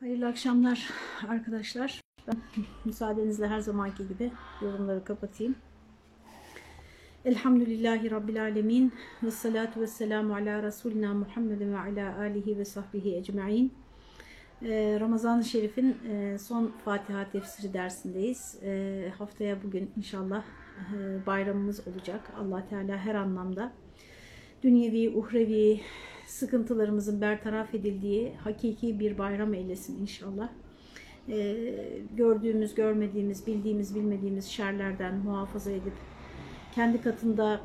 Hayırlı akşamlar arkadaşlar. Ben müsaadenizle her zamanki gibi yorumları kapatayım. Elhamdülillahi Rabbil Alemin ve salatu ve selamu ala Resulina Muhammedin ve ala alihi ve sahbihi ecma'in. Ee, Ramazan-ı Şerif'in e, son Fatiha tefsiri dersindeyiz. Ee, haftaya bugün inşallah e, bayramımız olacak. allah Teala her anlamda dünyevi, uhrevi, sıkıntılarımızın bertaraf edildiği hakiki bir bayram eylesin inşallah. Ee, gördüğümüz, görmediğimiz, bildiğimiz, bilmediğimiz şerlerden muhafaza edip kendi katında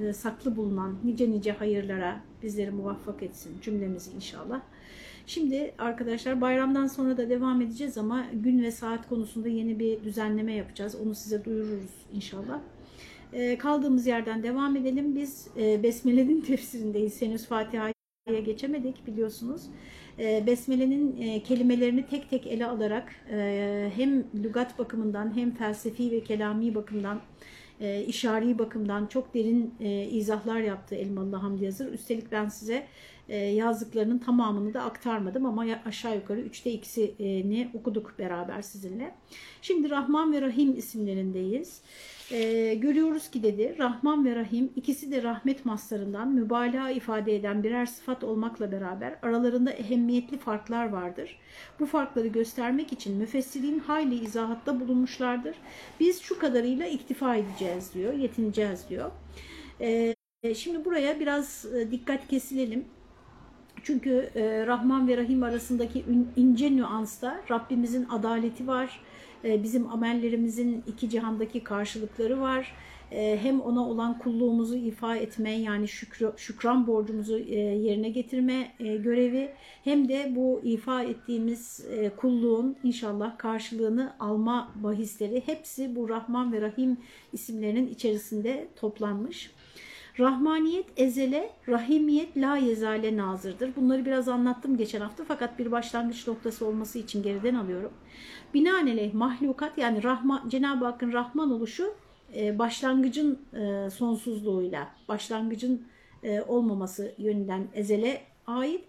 e, saklı bulunan nice nice hayırlara bizleri muvaffak etsin cümlemizi inşallah. Şimdi arkadaşlar bayramdan sonra da devam edeceğiz ama gün ve saat konusunda yeni bir düzenleme yapacağız. Onu size duyururuz inşallah. E, kaldığımız yerden devam edelim. Biz e, Besmele'nin tefsirindeyiz. Henüz Fatiha'ya geçemedik biliyorsunuz. E, Besmele'nin e, kelimelerini tek tek ele alarak e, hem lügat bakımından hem felsefi ve kelami bakımdan e, işari bakımdan çok derin e, izahlar yaptı Elmalı Hamdi Yazır. Üstelik ben size yazdıklarının tamamını da aktarmadım ama aşağı yukarı üçte ikisini okuduk beraber sizinle. Şimdi Rahman ve Rahim isimlerindeyiz. Ee, görüyoruz ki dedi Rahman ve Rahim ikisi de rahmet maslarından mübalağa ifade eden birer sıfat olmakla beraber aralarında ehemmiyetli farklar vardır. Bu farkları göstermek için müfessirin hayli izahatta bulunmuşlardır. Biz şu kadarıyla iktifa edeceğiz diyor, yetineceğiz diyor. Ee, şimdi buraya biraz dikkat kesilelim. Çünkü e, Rahman ve Rahim arasındaki ince nüansta Rabbimizin adaleti var bizim amellerimizin iki cihandaki karşılıkları var. Ee, hem ona olan kulluğumuzu ifa etme yani şükür, şükran borcumuzu e, yerine getirme e, görevi hem de bu ifa ettiğimiz e, kulluğun inşallah karşılığını alma bahisleri hepsi bu Rahman ve Rahim isimlerinin içerisinde toplanmış. Rahmaniyet ezele, rahimiyet la yezale nazırdır. Bunları biraz anlattım geçen hafta fakat bir başlangıç noktası olması için geriden alıyorum. Binaenaleyh mahlukat yani Rahman, Cenab-ı Hakk'ın Rahman oluşu e, başlangıcın e, sonsuzluğuyla, başlangıcın e, olmaması yönünden ezele ait.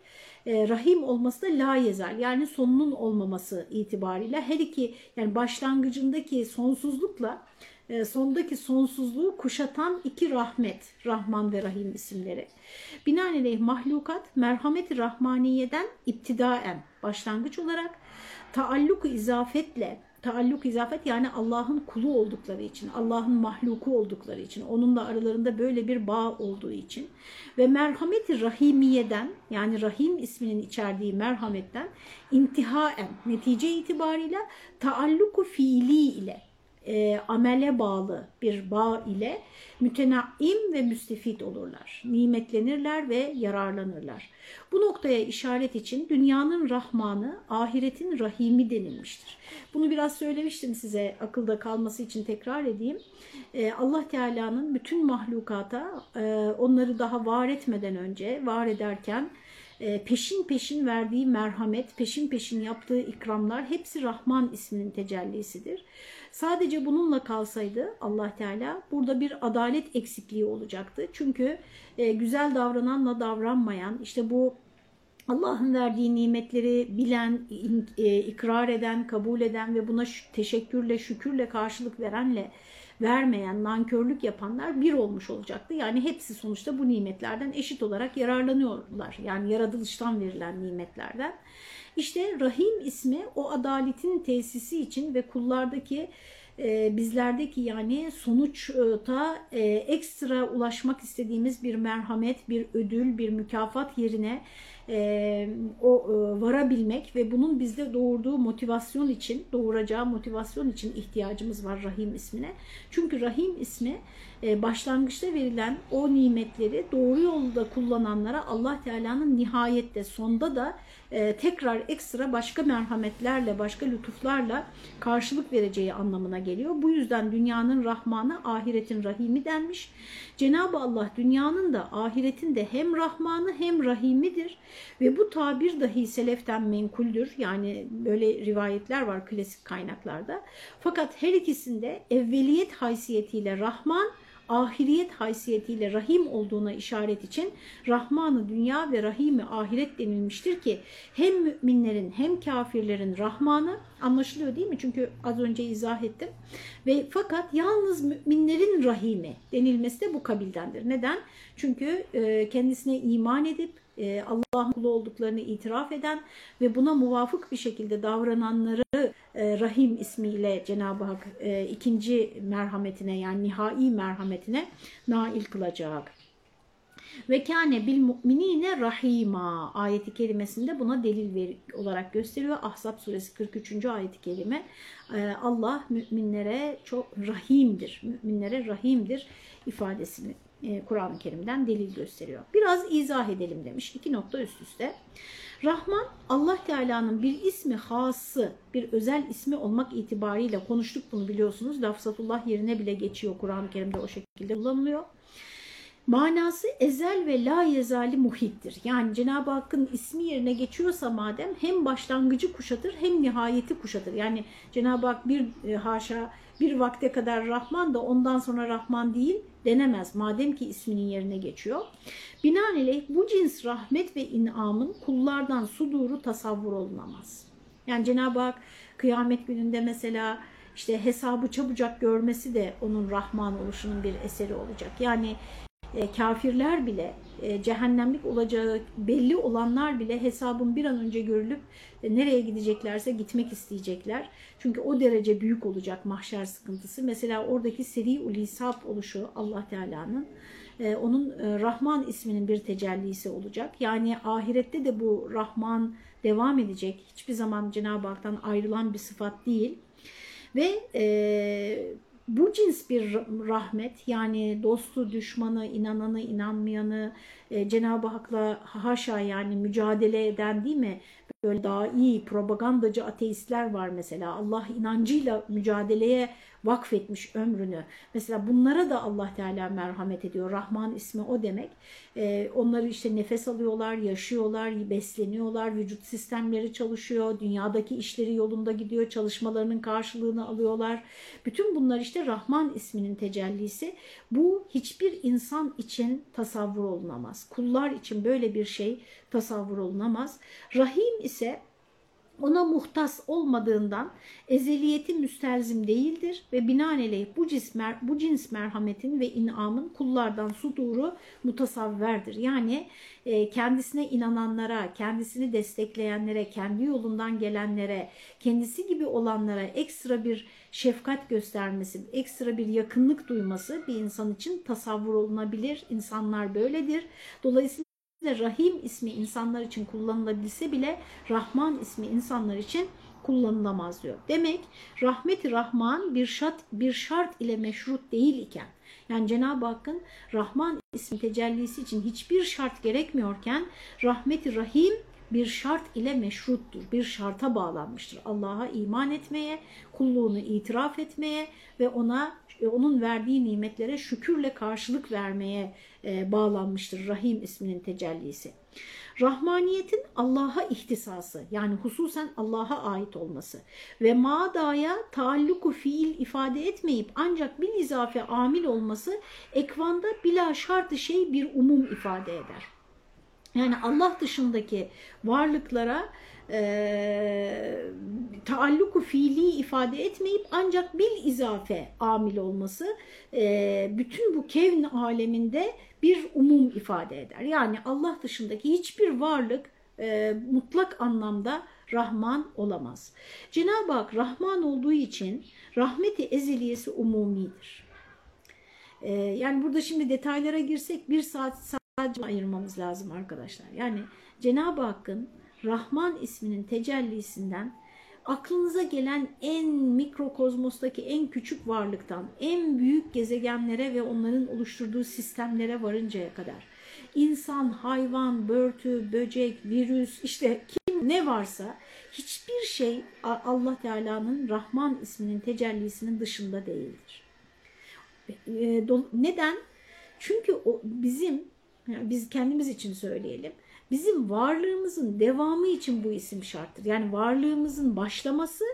Rahim olması da la yezal yani sonunun olmaması itibariyle her iki yani başlangıcındaki sonsuzlukla sondaki sonsuzluğu kuşatan iki rahmet, Rahman ve Rahim isimleri. Binaenaleyh mahlukat merhameti rahmaniyeden iptidaen başlangıç olarak taalluk izafetle taalluk izafet yani Allah'ın kulu oldukları için, Allah'ın mahluku oldukları için, onunla aralarında böyle bir bağ olduğu için ve merhameti rahimiyeden yani rahim isminin içerdiği merhametten intihaen netice itibariyle taalluku fiili ile e, amele bağlı bir bağ ile mütenaim ve müstefit olurlar. Nimetlenirler ve yararlanırlar. Bu noktaya işaret için dünyanın Rahmanı, ahiretin Rahimi denilmiştir. Bunu biraz söylemiştim size akılda kalması için tekrar edeyim. Ee, Allah Teala'nın bütün mahlukata e, onları daha var etmeden önce, var ederken e, peşin peşin verdiği merhamet, peşin peşin yaptığı ikramlar hepsi Rahman isminin tecellisidir. Sadece bununla kalsaydı Allah Teala burada bir adalet eksikliği olacaktı. Çünkü e, güzel davrananla davranmayan işte bu Allah'ın verdiği nimetleri bilen, e, ikrar eden, kabul eden ve buna teşekkürle, şükürle karşılık verenle vermeyen, nankörlük yapanlar bir olmuş olacaktı. Yani hepsi sonuçta bu nimetlerden eşit olarak yararlanıyorlar. Yani yaratılıştan verilen nimetlerden. İşte Rahim ismi o adaletin tesisi için ve kullardaki e, bizlerdeki yani sonuçta e, ekstra ulaşmak istediğimiz bir merhamet, bir ödül, bir mükafat yerine e, o varabilmek ve bunun bizde doğurduğu motivasyon için, doğuracağı motivasyon için ihtiyacımız var Rahim ismine. Çünkü Rahim ismi başlangıçta verilen o nimetleri doğru yolda kullananlara Allah Teala'nın nihayette sonda da e, tekrar ekstra başka merhametlerle, başka lütuflarla karşılık vereceği anlamına geliyor. Bu yüzden dünyanın Rahmanı, ahiretin Rahimi denmiş. Cenab-ı Allah dünyanın da ahiretin de hem Rahmanı hem Rahimidir ve bu tabir dahi seleften menkuldür. Yani böyle rivayetler var klasik kaynaklarda. Fakat her ikisinde evveliyet haysiyetiyle Rahman, ahiriyet haysiyetiyle Rahim olduğuna işaret için Rahmanı dünya ve Rahim'i ahiret denilmiştir ki hem müminlerin hem kafirlerin Rahmanı anlaşılıyor değil mi? Çünkü az önce izah ettim. Ve fakat yalnız müminlerin Rahimi denilmesi de bu kabildendir. Neden? Çünkü e, kendisine iman edip e, Allah'ın kulu olduklarını itiraf eden ve buna muvafık bir şekilde davrananları e, Rahim ismiyle Cenab-ı Hak e, ikinci merhametine yani nihai merhametine nail kılacak. Ve kâne bil mu'minine rahima ayeti kelimesinde buna delil olarak gösteriyor. Ahzab suresi 43. ayeti kelime Allah müminlere çok rahimdir. Müminlere rahimdir ifadesini e, Kur'an-ı Kerim'den delil gösteriyor. Biraz izah edelim demiş. İki nokta üst üste. Rahman Allah Teala'nın bir ismi hası, bir özel ismi olmak itibariyle konuştuk bunu biliyorsunuz. Lafzatullah yerine bile geçiyor Kur'an-ı Kerim'de o şekilde kullanılıyor. Manası ezel ve la yezali muhittir. Yani Cenab-ı Hakk'ın ismi yerine geçiyorsa madem hem başlangıcı kuşatır hem nihayeti kuşatır. Yani Cenab-ı Hak bir e, haşa bir vakte kadar Rahman da ondan sonra Rahman değil denemez. Madem ki isminin yerine geçiyor. Binaenaleyh bu cins rahmet ve inamın kullardan suduru tasavvur olunamaz. Yani Cenab-ı Hak kıyamet gününde mesela işte hesabı çabucak görmesi de onun Rahman oluşunun bir eseri olacak. Yani e, kafirler bile e, cehennemlik olacağı belli olanlar bile hesabın bir an önce görülüp e, nereye gideceklerse gitmek isteyecekler. Çünkü o derece büyük olacak mahşer sıkıntısı. Mesela oradaki seri ulisap oluşu Allah Teala'nın onun Rahman isminin bir tecellisi olacak. Yani ahirette de bu Rahman devam edecek. Hiçbir zaman Cenab-ı Hak'tan ayrılan bir sıfat değil. Ve e, bu cins bir rahmet yani dostu, düşmanı, inananı, inanmayanı e, Cenab-ı Hak'la haşa yani mücadele eden değil mi? Böyle daha iyi propagandacı ateistler var mesela Allah inancıyla mücadeleye vakfetmiş ömrünü. Mesela bunlara da Allah Teala merhamet ediyor. Rahman ismi o demek. Ee, onları işte nefes alıyorlar, yaşıyorlar, besleniyorlar, vücut sistemleri çalışıyor, dünyadaki işleri yolunda gidiyor, çalışmalarının karşılığını alıyorlar. Bütün bunlar işte Rahman isminin tecellisi. Bu hiçbir insan için tasavvur olunamaz. Kullar için böyle bir şey tasavvur olunamaz. Rahim ise ona muhtas olmadığından ezeliyeti müstelzim değildir ve binaenaleyh bu, cismer, bu cins merhametin ve inamın kullardan suduru mutasavverdir. Yani e, kendisine inananlara, kendisini destekleyenlere, kendi yolundan gelenlere, kendisi gibi olanlara ekstra bir şefkat göstermesi, ekstra bir yakınlık duyması bir insan için tasavvur olunabilir. İnsanlar böyledir. Dolayısıyla Rahim ismi insanlar için kullanılabilse bile Rahman ismi insanlar için kullanılamaz diyor. Demek rahmeti Rahman bir şart, bir şart ile meşrut değil iken yani Cenab-ı Hakk'ın Rahman ismi tecellisi için hiçbir şart gerekmiyorken rahmeti Rahim bir şart ile meşruttur. Bir şarta bağlanmıştır. Allah'a iman etmeye, kulluğunu itiraf etmeye ve ona onun verdiği nimetlere şükürle karşılık vermeye e, bağlanmıştır Rahim isminin tecellisi. Rahmaniyetin Allah'a ihtisası yani hususen Allah'a ait olması ve madaya taalluku fiil ifade etmeyip ancak bir izafe amil olması ekvanda bila şartı şey bir umum ifade eder. Yani Allah dışındaki varlıklara e, taalluku fiili ifade etmeyip ancak bil izafe amil olması e, bütün bu kevn aleminde bir umum ifade eder. Yani Allah dışındaki hiçbir varlık e, mutlak anlamda Rahman olamaz. Cenab-ı Hak Rahman olduğu için rahmeti ezeliyesi umumidir. E, yani burada şimdi detaylara girsek bir saat sadece ayırmamız lazım arkadaşlar. Yani Cenab-ı Hakk'ın Rahman isminin tecellisinden aklınıza gelen en mikrokozmostaki en küçük varlıktan en büyük gezegenlere ve onların oluşturduğu sistemlere varıncaya kadar insan, hayvan, börtü, böcek, virüs işte kim ne varsa hiçbir şey Allah Teala'nın Rahman isminin tecellisinin dışında değildir. E, neden? Çünkü bizim biz kendimiz için söyleyelim bizim varlığımızın devamı için bu isim şarttır. Yani varlığımızın başlaması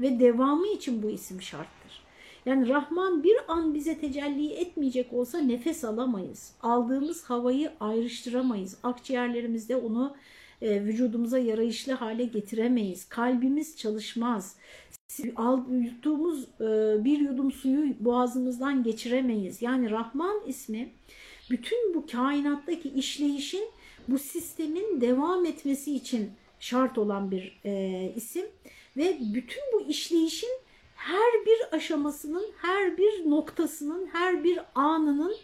ve devamı için bu isim şarttır. Yani Rahman bir an bize tecelli etmeyecek olsa nefes alamayız. Aldığımız havayı ayrıştıramayız. Akciğerlerimizde onu e, vücudumuza yarayışlı hale getiremeyiz. Kalbimiz çalışmaz. Yuttuğumuz e, bir yudum suyu boğazımızdan geçiremeyiz. Yani Rahman ismi bütün bu kainattaki işleyişin bu sistemin devam etmesi için şart olan bir e, isim ve bütün bu işleyişin her bir aşamasının, her bir noktasının, her bir anının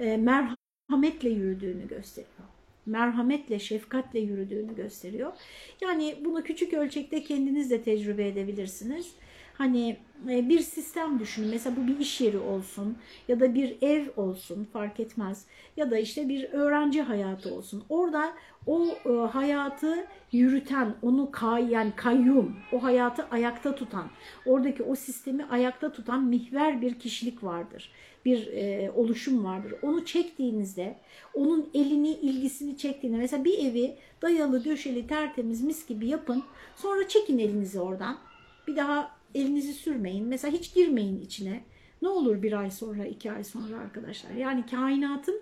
e, merhametle yürüdüğünü gösteriyor. Merhametle, şefkatle yürüdüğünü gösteriyor. Yani bunu küçük ölçekte kendiniz de tecrübe edebilirsiniz. Hani e, bir sistem düşünün. Mesela bu bir iş yeri olsun ya da bir ev olsun fark etmez. Ya da işte bir öğrenci hayatı olsun. Orada o e, hayatı yürüten, onu kay, yani kayyum, o hayatı ayakta tutan, oradaki o sistemi ayakta tutan mihver bir kişilik vardır. Bir e, oluşum vardır. Onu çektiğinizde, onun elini, ilgisini çektiğinde, mesela bir evi dayalı, döşeli, tertemiz, mis gibi yapın. Sonra çekin elinizi oradan. Bir daha elinizi sürmeyin. Mesela hiç girmeyin içine. Ne olur bir ay sonra, iki ay sonra arkadaşlar. Yani kainatın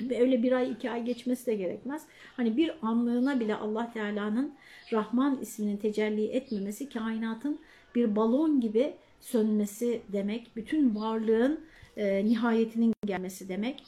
öyle bir ay, iki ay geçmesi de gerekmez. Hani bir anlığına bile Allah Teala'nın Rahman isminin tecelli etmemesi kainatın bir balon gibi sönmesi demek. Bütün varlığın e, nihayetinin gelmesi demek.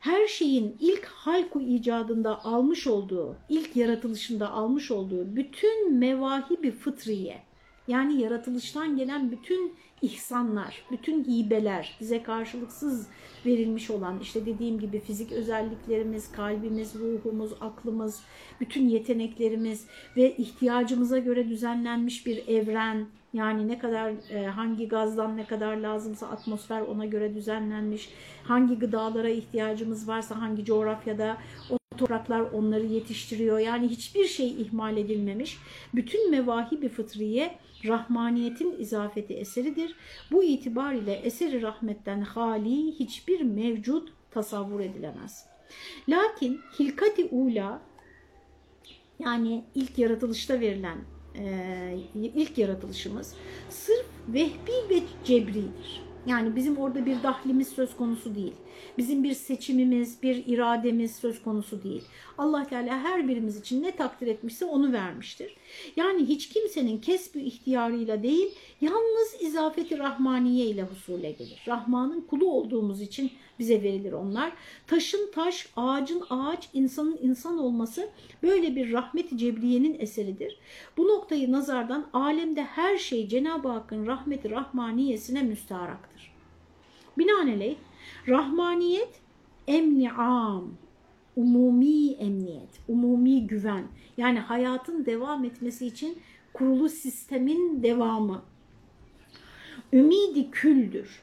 Her şeyin ilk halku icadında almış olduğu, ilk yaratılışında almış olduğu bütün mevahibi fıtriye, yani yaratılıştan gelen bütün ihsanlar, bütün hibeler, bize karşılıksız verilmiş olan işte dediğim gibi fizik özelliklerimiz, kalbimiz, ruhumuz, aklımız, bütün yeteneklerimiz ve ihtiyacımıza göre düzenlenmiş bir evren, yani ne kadar e, hangi gazdan ne kadar lazımsa atmosfer ona göre düzenlenmiş. Hangi gıdalara ihtiyacımız varsa hangi coğrafyada topraklar onları yetiştiriyor. Yani hiçbir şey ihmal edilmemiş. Bütün mevahi bir fıtriye rahmaniyetin izafeti eseridir. Bu itibar ile eseri rahmetten hali hiçbir mevcut tasavvur edilemez. Lakin hilkati ula yani ilk yaratılışta verilen e, ilk yaratılışımız sırf vehbi ve cebridir. Yani bizim orada bir dahlimiz söz konusu değil. Bizim bir seçimimiz, bir irademiz söz konusu değil. Allah Teala her birimiz için ne takdir etmişse onu vermiştir. Yani hiç kimsenin kesbi ihtiyarıyla değil, yalnız izafeti rahmaniye ile husule gelir. Rahmanın kulu olduğumuz için bize verilir onlar. Taşın taş, ağacın ağaç, insanın insan olması böyle bir rahmet-i cebriyenin eseridir. Bu noktayı nazardan alemde her şey Cenab-ı Hakk'ın rahmeti rahmaniyesine müstaharaktır. Binaenaleyh rahmaniyet emni am, umumi emniyet, umumi güven. Yani hayatın devam etmesi için kurulu sistemin devamı. Ümidi küldür.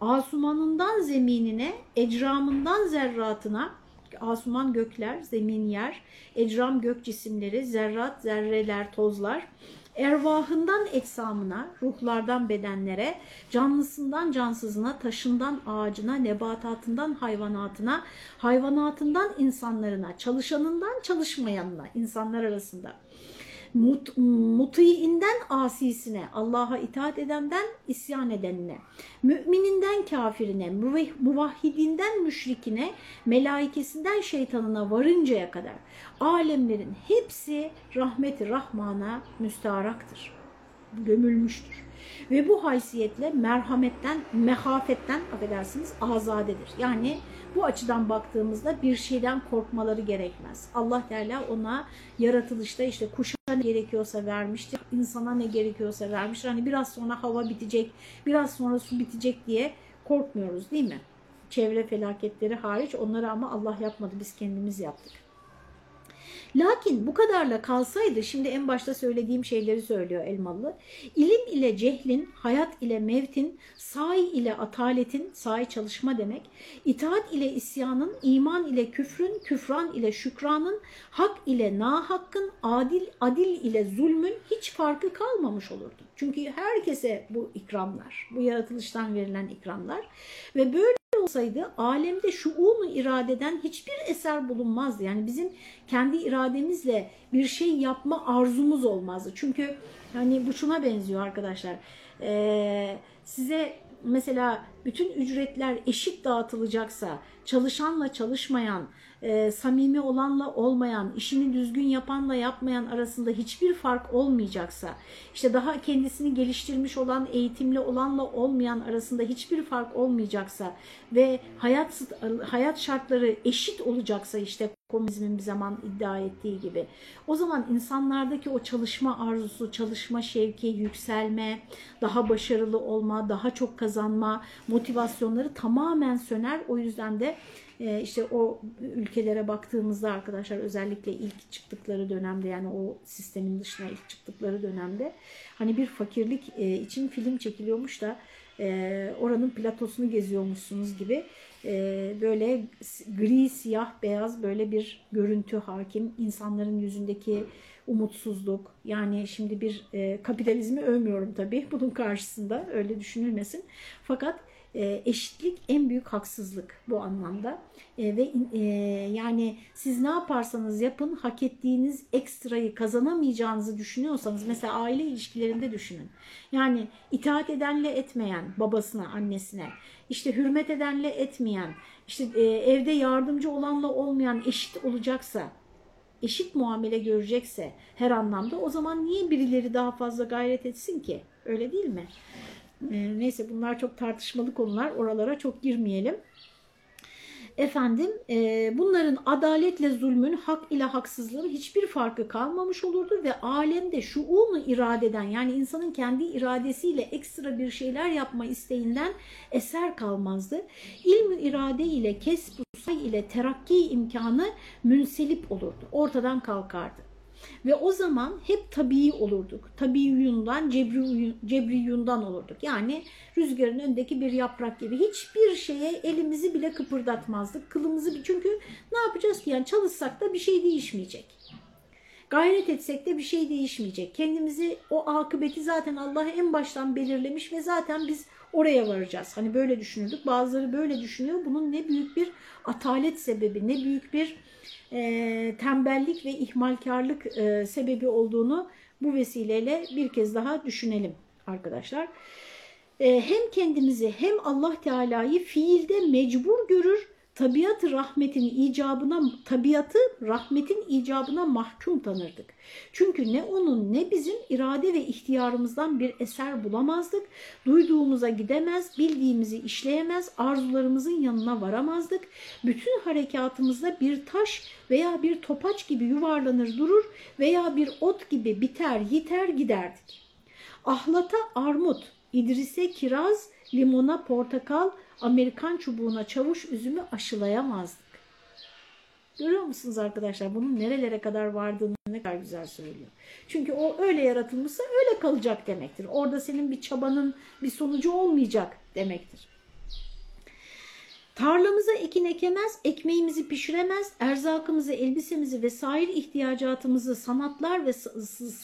Asumanından zeminine, ecramından zerratına, asuman gökler, zemin yer, ecram gök cisimleri, zerrat, zerreler, tozlar, ervahından eksamına, ruhlardan bedenlere, canlısından cansızına, taşından ağacına, nebatatından hayvanatına, hayvanatından insanlarına, çalışanından çalışmayanına, insanlar arasında mut, mutiinden asisine, Allah'a itaat edenden isyan edenine, mümininden kafirine, muvahhidinden müşrikine, melaikesinden şeytanına varıncaya kadar alemlerin hepsi rahmeti rahmana müstaharaktır, gömülmüştür. Ve bu haysiyetle merhametten, mehafetten affedersiniz azadedir. Yani bu açıdan baktığımızda bir şeyden korkmaları gerekmez. Allah Teala ona yaratılışta işte kuşa ne gerekiyorsa vermiştir, insana ne gerekiyorsa vermiştir. Hani biraz sonra hava bitecek, biraz sonra su bitecek diye korkmuyoruz değil mi? Çevre felaketleri hariç onları ama Allah yapmadı biz kendimiz yaptık. Lakin bu kadarla kalsaydı şimdi en başta söylediğim şeyleri söylüyor Elmalı. İlim ile cehlin, hayat ile mevtin, sahi ile ataletin, sahi çalışma demek, itaat ile isyanın, iman ile küfrün, küfran ile şükranın, hak ile nahakkın, adil, adil ile zulmün hiç farkı kalmamış olurdu. Çünkü herkese bu ikramlar, bu yaratılıştan verilen ikramlar ve böyle olsaydı alemde şuunu iradeden hiçbir eser bulunmazdı. Yani bizim kendi irademizle bir şey yapma arzumuz olmazdı. Çünkü Yani bu şuna benziyor arkadaşlar. Ee, size mesela bütün ücretler eşit dağıtılacaksa, çalışanla çalışmayan, e, samimi olanla olmayan, işini düzgün yapanla yapmayan arasında hiçbir fark olmayacaksa, işte daha kendisini geliştirmiş olan, eğitimli olanla olmayan arasında hiçbir fark olmayacaksa ve hayat hayat şartları eşit olacaksa işte komünizmin bir zaman iddia ettiği gibi. O zaman insanlardaki o çalışma arzusu, çalışma şevki, yükselme, daha başarılı olma, daha çok kazanma motivasyonları tamamen söner. O yüzden de e, işte o ülkelere baktığımızda arkadaşlar özellikle ilk çıktıkları dönemde yani o sistemin dışına ilk çıktıkları dönemde hani bir fakirlik e, için film çekiliyormuş da e, oranın platosunu geziyormuşsunuz gibi böyle gri, siyah, beyaz böyle bir görüntü hakim. insanların yüzündeki umutsuzluk yani şimdi bir kapitalizmi övmüyorum tabii bunun karşısında öyle düşünülmesin. Fakat e, eşitlik en büyük haksızlık bu anlamda e, ve e, yani siz ne yaparsanız yapın hak ettiğiniz ekstrayı kazanamayacağınızı düşünüyorsanız mesela aile ilişkilerinde düşünün. Yani itaat edenle etmeyen babasına annesine işte hürmet edenle etmeyen işte evde yardımcı olanla olmayan eşit olacaksa eşit muamele görecekse her anlamda o zaman niye birileri daha fazla gayret etsin ki? Öyle değil mi? E, neyse bunlar çok tartışmalı konular. Oralara çok girmeyelim. Efendim e, bunların adaletle zulmün, hak ile haksızlığın hiçbir farkı kalmamış olurdu ve alemde şuunu iradeden yani insanın kendi iradesiyle ekstra bir şeyler yapma isteğinden eser kalmazdı. İlmi irade ile kesb say ile terakki imkanı münselip olurdu. Ortadan kalkardı. Ve o zaman hep tabii olurduk. Tabii yundan, cebri, cebri yundan olurduk. Yani rüzgarın önündeki bir yaprak gibi. Hiçbir şeye elimizi bile kıpırdatmazdık. Kılımızı çünkü ne yapacağız ki? Yani çalışsak da bir şey değişmeyecek. Gayret etsek de bir şey değişmeyecek. Kendimizi o akıbeti zaten Allah en baştan belirlemiş ve zaten biz oraya varacağız. Hani böyle düşünürdük. Bazıları böyle düşünüyor. Bunun ne büyük bir atalet sebebi, ne büyük bir e, tembellik ve ihmalkarlık e, sebebi olduğunu bu vesileyle bir kez daha düşünelim arkadaşlar. E, hem kendimizi hem Allah Teala'yı fiilde mecbur görür tabiatı rahmetin icabına tabiatı rahmetin icabına mahkum tanırdık. Çünkü ne onun ne bizim irade ve ihtiyarımızdan bir eser bulamazdık. Duyduğumuza gidemez, bildiğimizi işleyemez, arzularımızın yanına varamazdık. Bütün harekatımızda bir taş veya bir topaç gibi yuvarlanır durur veya bir ot gibi biter, yiter giderdik. Ahlata armut, İdris'e kiraz, limona portakal, Amerikan çubuğuna çavuş üzümü aşılayamazdık. Görüyor musunuz arkadaşlar bunun nerelere kadar vardığını ne kadar güzel söylüyor. Çünkü o öyle yaratılmışsa öyle kalacak demektir. Orada senin bir çabanın bir sonucu olmayacak demektir. Tarlamıza ekin ekemez, ekmeğimizi pişiremez, erzakımızı, elbisemizi ve sair ihtiyacatımızı sanatlar ve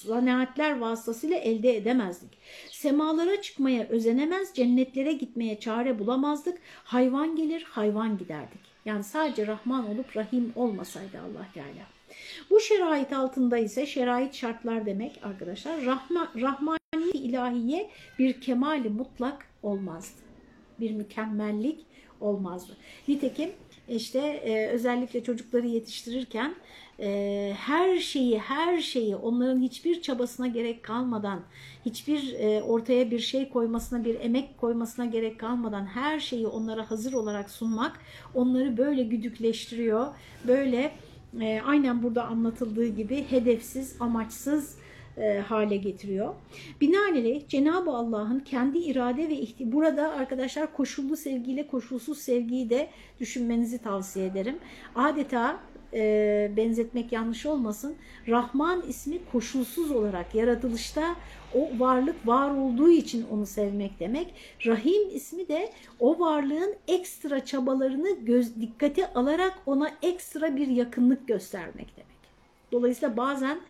zanaatler vasıtasıyla elde edemezdik. Semalara çıkmaya özenemez, cennetlere gitmeye çare bulamazdık. Hayvan gelir, hayvan giderdik. Yani sadece Rahman olup Rahim olmasaydı Allah Teala. Bu şerait altında ise şerait şartlar demek arkadaşlar. Rahma, Rahmani ilahiye bir kemali mutlak olmazdı. Bir mükemmellik olmazdı. Nitekim işte e, özellikle çocukları yetiştirirken e, her şeyi her şeyi onların hiçbir çabasına gerek kalmadan hiçbir e, ortaya bir şey koymasına bir emek koymasına gerek kalmadan her şeyi onlara hazır olarak sunmak onları böyle güdükleştiriyor böyle e, aynen burada anlatıldığı gibi hedefsiz amaçsız e, hale getiriyor. Binaenaleyh Cenab-ı Allah'ın kendi irade ve ihti burada arkadaşlar koşullu sevgiyle koşulsuz sevgiyi de düşünmenizi tavsiye ederim. Adeta e, benzetmek yanlış olmasın. Rahman ismi koşulsuz olarak yaratılışta o varlık var olduğu için onu sevmek demek. Rahim ismi de o varlığın ekstra çabalarını göz, dikkate alarak ona ekstra bir yakınlık göstermek demek. Dolayısıyla bazen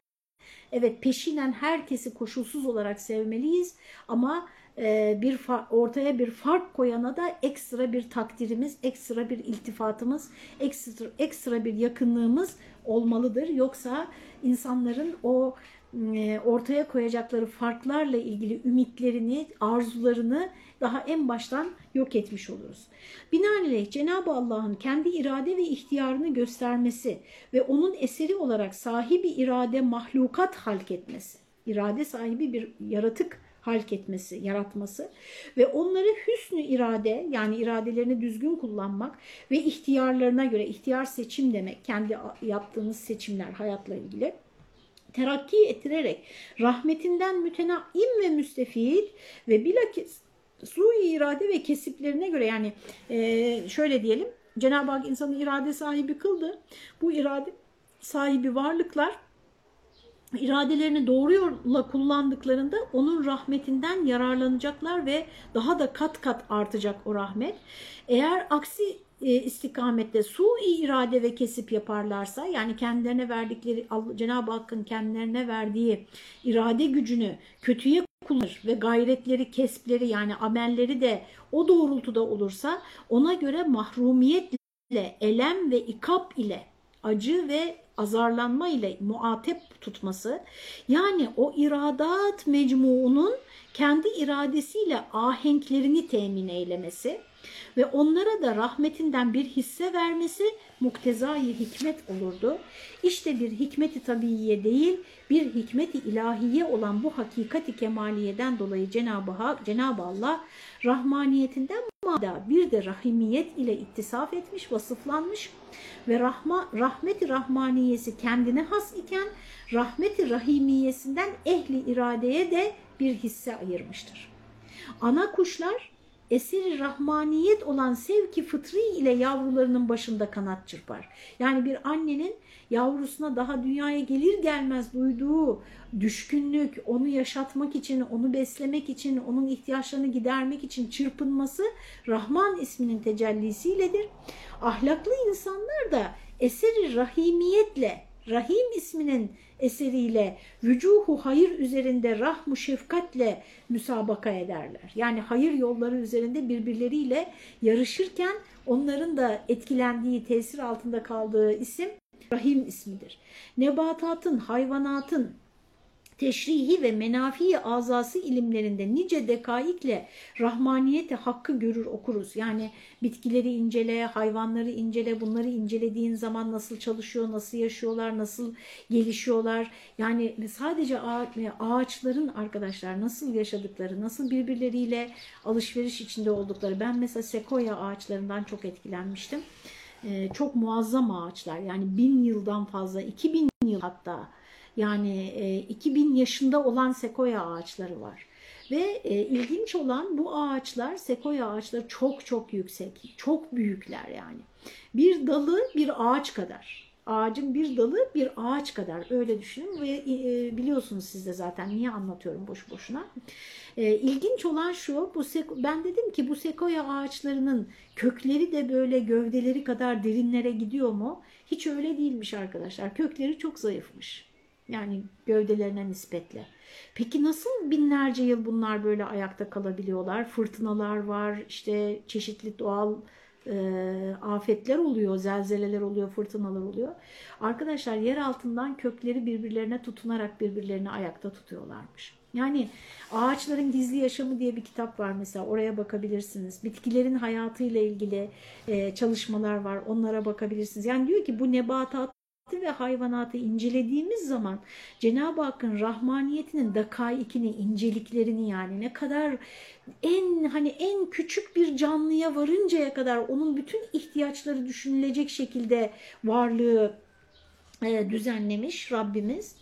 Evet peşinen herkesi koşulsuz olarak sevmeliyiz ama e, bir ortaya bir fark koyana da ekstra bir takdirimiz, ekstra bir iltifatımız, ekstra, ekstra bir yakınlığımız olmalıdır. Yoksa insanların o ortaya koyacakları farklarla ilgili ümitlerini, arzularını daha en baştan yok etmiş oluruz. Binaenaleyh Cenab-ı Allah'ın kendi irade ve ihtiyarını göstermesi ve onun eseri olarak sahibi irade mahlukat halk etmesi, irade sahibi bir yaratık halk etmesi, yaratması ve onları hüsnü irade yani iradelerini düzgün kullanmak ve ihtiyarlarına göre ihtiyar seçim demek kendi yaptığınız seçimler hayatla ilgili terakki ettirerek rahmetinden mütenaim ve müstefid ve bilakis sui irade ve kesiplerine göre yani e, şöyle diyelim Cenab-ı Hak insanı irade sahibi kıldı. Bu irade sahibi varlıklar iradelerini doğru yolla kullandıklarında onun rahmetinden yararlanacaklar ve daha da kat kat artacak o rahmet. Eğer aksi istikamette su irade ve kesip yaparlarsa yani kendilerine verdikleri Cenab-ı Hakk'ın kendilerine verdiği irade gücünü kötüye kullanır ve gayretleri, kespleri yani amelleri de o doğrultuda olursa ona göre mahrumiyetle, elem ve ikap ile acı ve azarlanma ile muatep tutması yani o iradat mecmuunun kendi iradesiyle ahenklerini temin eylemesi ve onlara da rahmetinden bir hisse vermesi muktezai hikmet olurdu. İşte bir hikmeti tabiiye değil, bir hikmeti ilahiye olan bu hakikati kemaliyeden dolayı Cenab-ı Hak, Cenab-ı Allah rahmaniyetinden mada bir de rahimiyet ile ittisaf etmiş, vasıflanmış ve rahma, rahmeti rahmaniyesi kendine has iken rahmeti rahimiyesinden ehli iradeye de bir hisse ayırmıştır. Ana kuşlar esiri rahmaniyet olan sevki fıtri ile yavrularının başında kanat çırpar. Yani bir annenin yavrusuna daha dünyaya gelir gelmez duyduğu düşkünlük, onu yaşatmak için, onu beslemek için, onun ihtiyaçlarını gidermek için çırpınması Rahman isminin tecellisiyledir. Ahlaklı insanlar da eseri rahimiyetle, Rahim isminin eseriyle vücuhu hayır üzerinde rahmu şefkatle müsabaka ederler. Yani hayır yolları üzerinde birbirleriyle yarışırken onların da etkilendiği, tesir altında kaldığı isim Rahim ismidir. Nebatatın, hayvanatın, teşrihi ve menafi azası ilimlerinde nice dekaikle rahmaniyete hakkı görür okuruz. Yani bitkileri incele, hayvanları incele, bunları incelediğin zaman nasıl çalışıyor, nasıl yaşıyorlar, nasıl gelişiyorlar. Yani sadece ağaçların arkadaşlar nasıl yaşadıkları, nasıl birbirleriyle alışveriş içinde oldukları. Ben mesela sekoya ağaçlarından çok etkilenmiştim. Ee, çok muazzam ağaçlar yani bin yıldan fazla, iki bin yıl hatta yani e, 2000 yaşında olan sekoya ağaçları var. Ve e, ilginç olan bu ağaçlar, sekoya ağaçları çok çok yüksek, çok büyükler yani. Bir dalı bir ağaç kadar. Ağacın bir dalı bir ağaç kadar öyle düşünün ve e, biliyorsunuz siz de zaten niye anlatıyorum boş boşuna. E, ilginç olan şu, bu ben dedim ki bu sekoya ağaçlarının kökleri de böyle gövdeleri kadar derinlere gidiyor mu? Hiç öyle değilmiş arkadaşlar. Kökleri çok zayıfmış. Yani gövdelerine nispetle. Peki nasıl binlerce yıl bunlar böyle ayakta kalabiliyorlar? Fırtınalar var, işte çeşitli doğal e, afetler oluyor, zelzeleler oluyor, fırtınalar oluyor. Arkadaşlar yer altından kökleri birbirlerine tutunarak birbirlerini ayakta tutuyorlarmış. Yani Ağaçların Gizli Yaşamı diye bir kitap var mesela oraya bakabilirsiniz. Bitkilerin hayatıyla ilgili e, çalışmalar var onlara bakabilirsiniz. Yani diyor ki bu nebatat ve hayvanatı incelediğimiz zaman Cenab-ı Hakk'ın rahmaniyetinin dakaikini, inceliklerini yani ne kadar en hani en küçük bir canlıya varıncaya kadar onun bütün ihtiyaçları düşünülecek şekilde varlığı e, düzenlemiş Rabbimiz.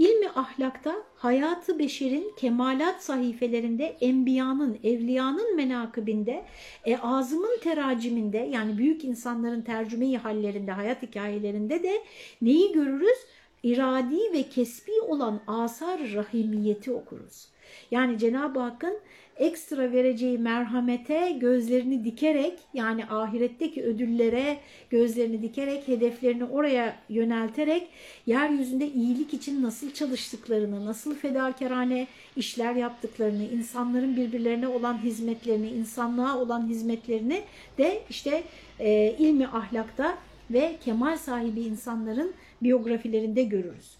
İlmi ahlakta hayatı beşerin kemalat sahifelerinde enbiyanın, evliyanın menakibinde, e, azımın teraciminde yani büyük insanların tercümeyi hallerinde, hayat hikayelerinde de neyi görürüz? İradi ve kesbi olan asar rahimiyeti okuruz. Yani Cenab-ı Hakk'ın ekstra vereceği merhamete gözlerini dikerek yani ahiretteki ödüllere gözlerini dikerek hedeflerini oraya yönelterek yeryüzünde iyilik için nasıl çalıştıklarını, nasıl fedakarane işler yaptıklarını, insanların birbirlerine olan hizmetlerini, insanlığa olan hizmetlerini de işte e, ilmi ahlakta ve kemal sahibi insanların biyografilerinde görürüz.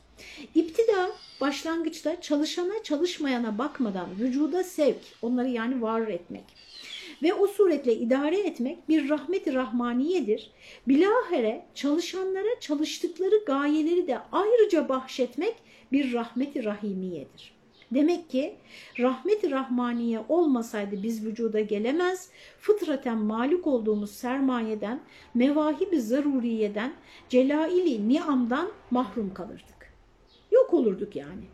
İptida başlangıçta çalışana çalışmayana bakmadan vücuda sevk, onları yani var etmek ve o suretle idare etmek bir rahmeti rahmaniyedir. Bilahere çalışanlara çalıştıkları gayeleri de ayrıca bahşetmek bir rahmeti rahimiyedir. Demek ki rahmeti rahmaniye olmasaydı biz vücuda gelemez, fıtraten malik olduğumuz sermayeden, mevahibi zaruriyeden, celaili niamdan mahrum kalırdık. Yok olurduk yani.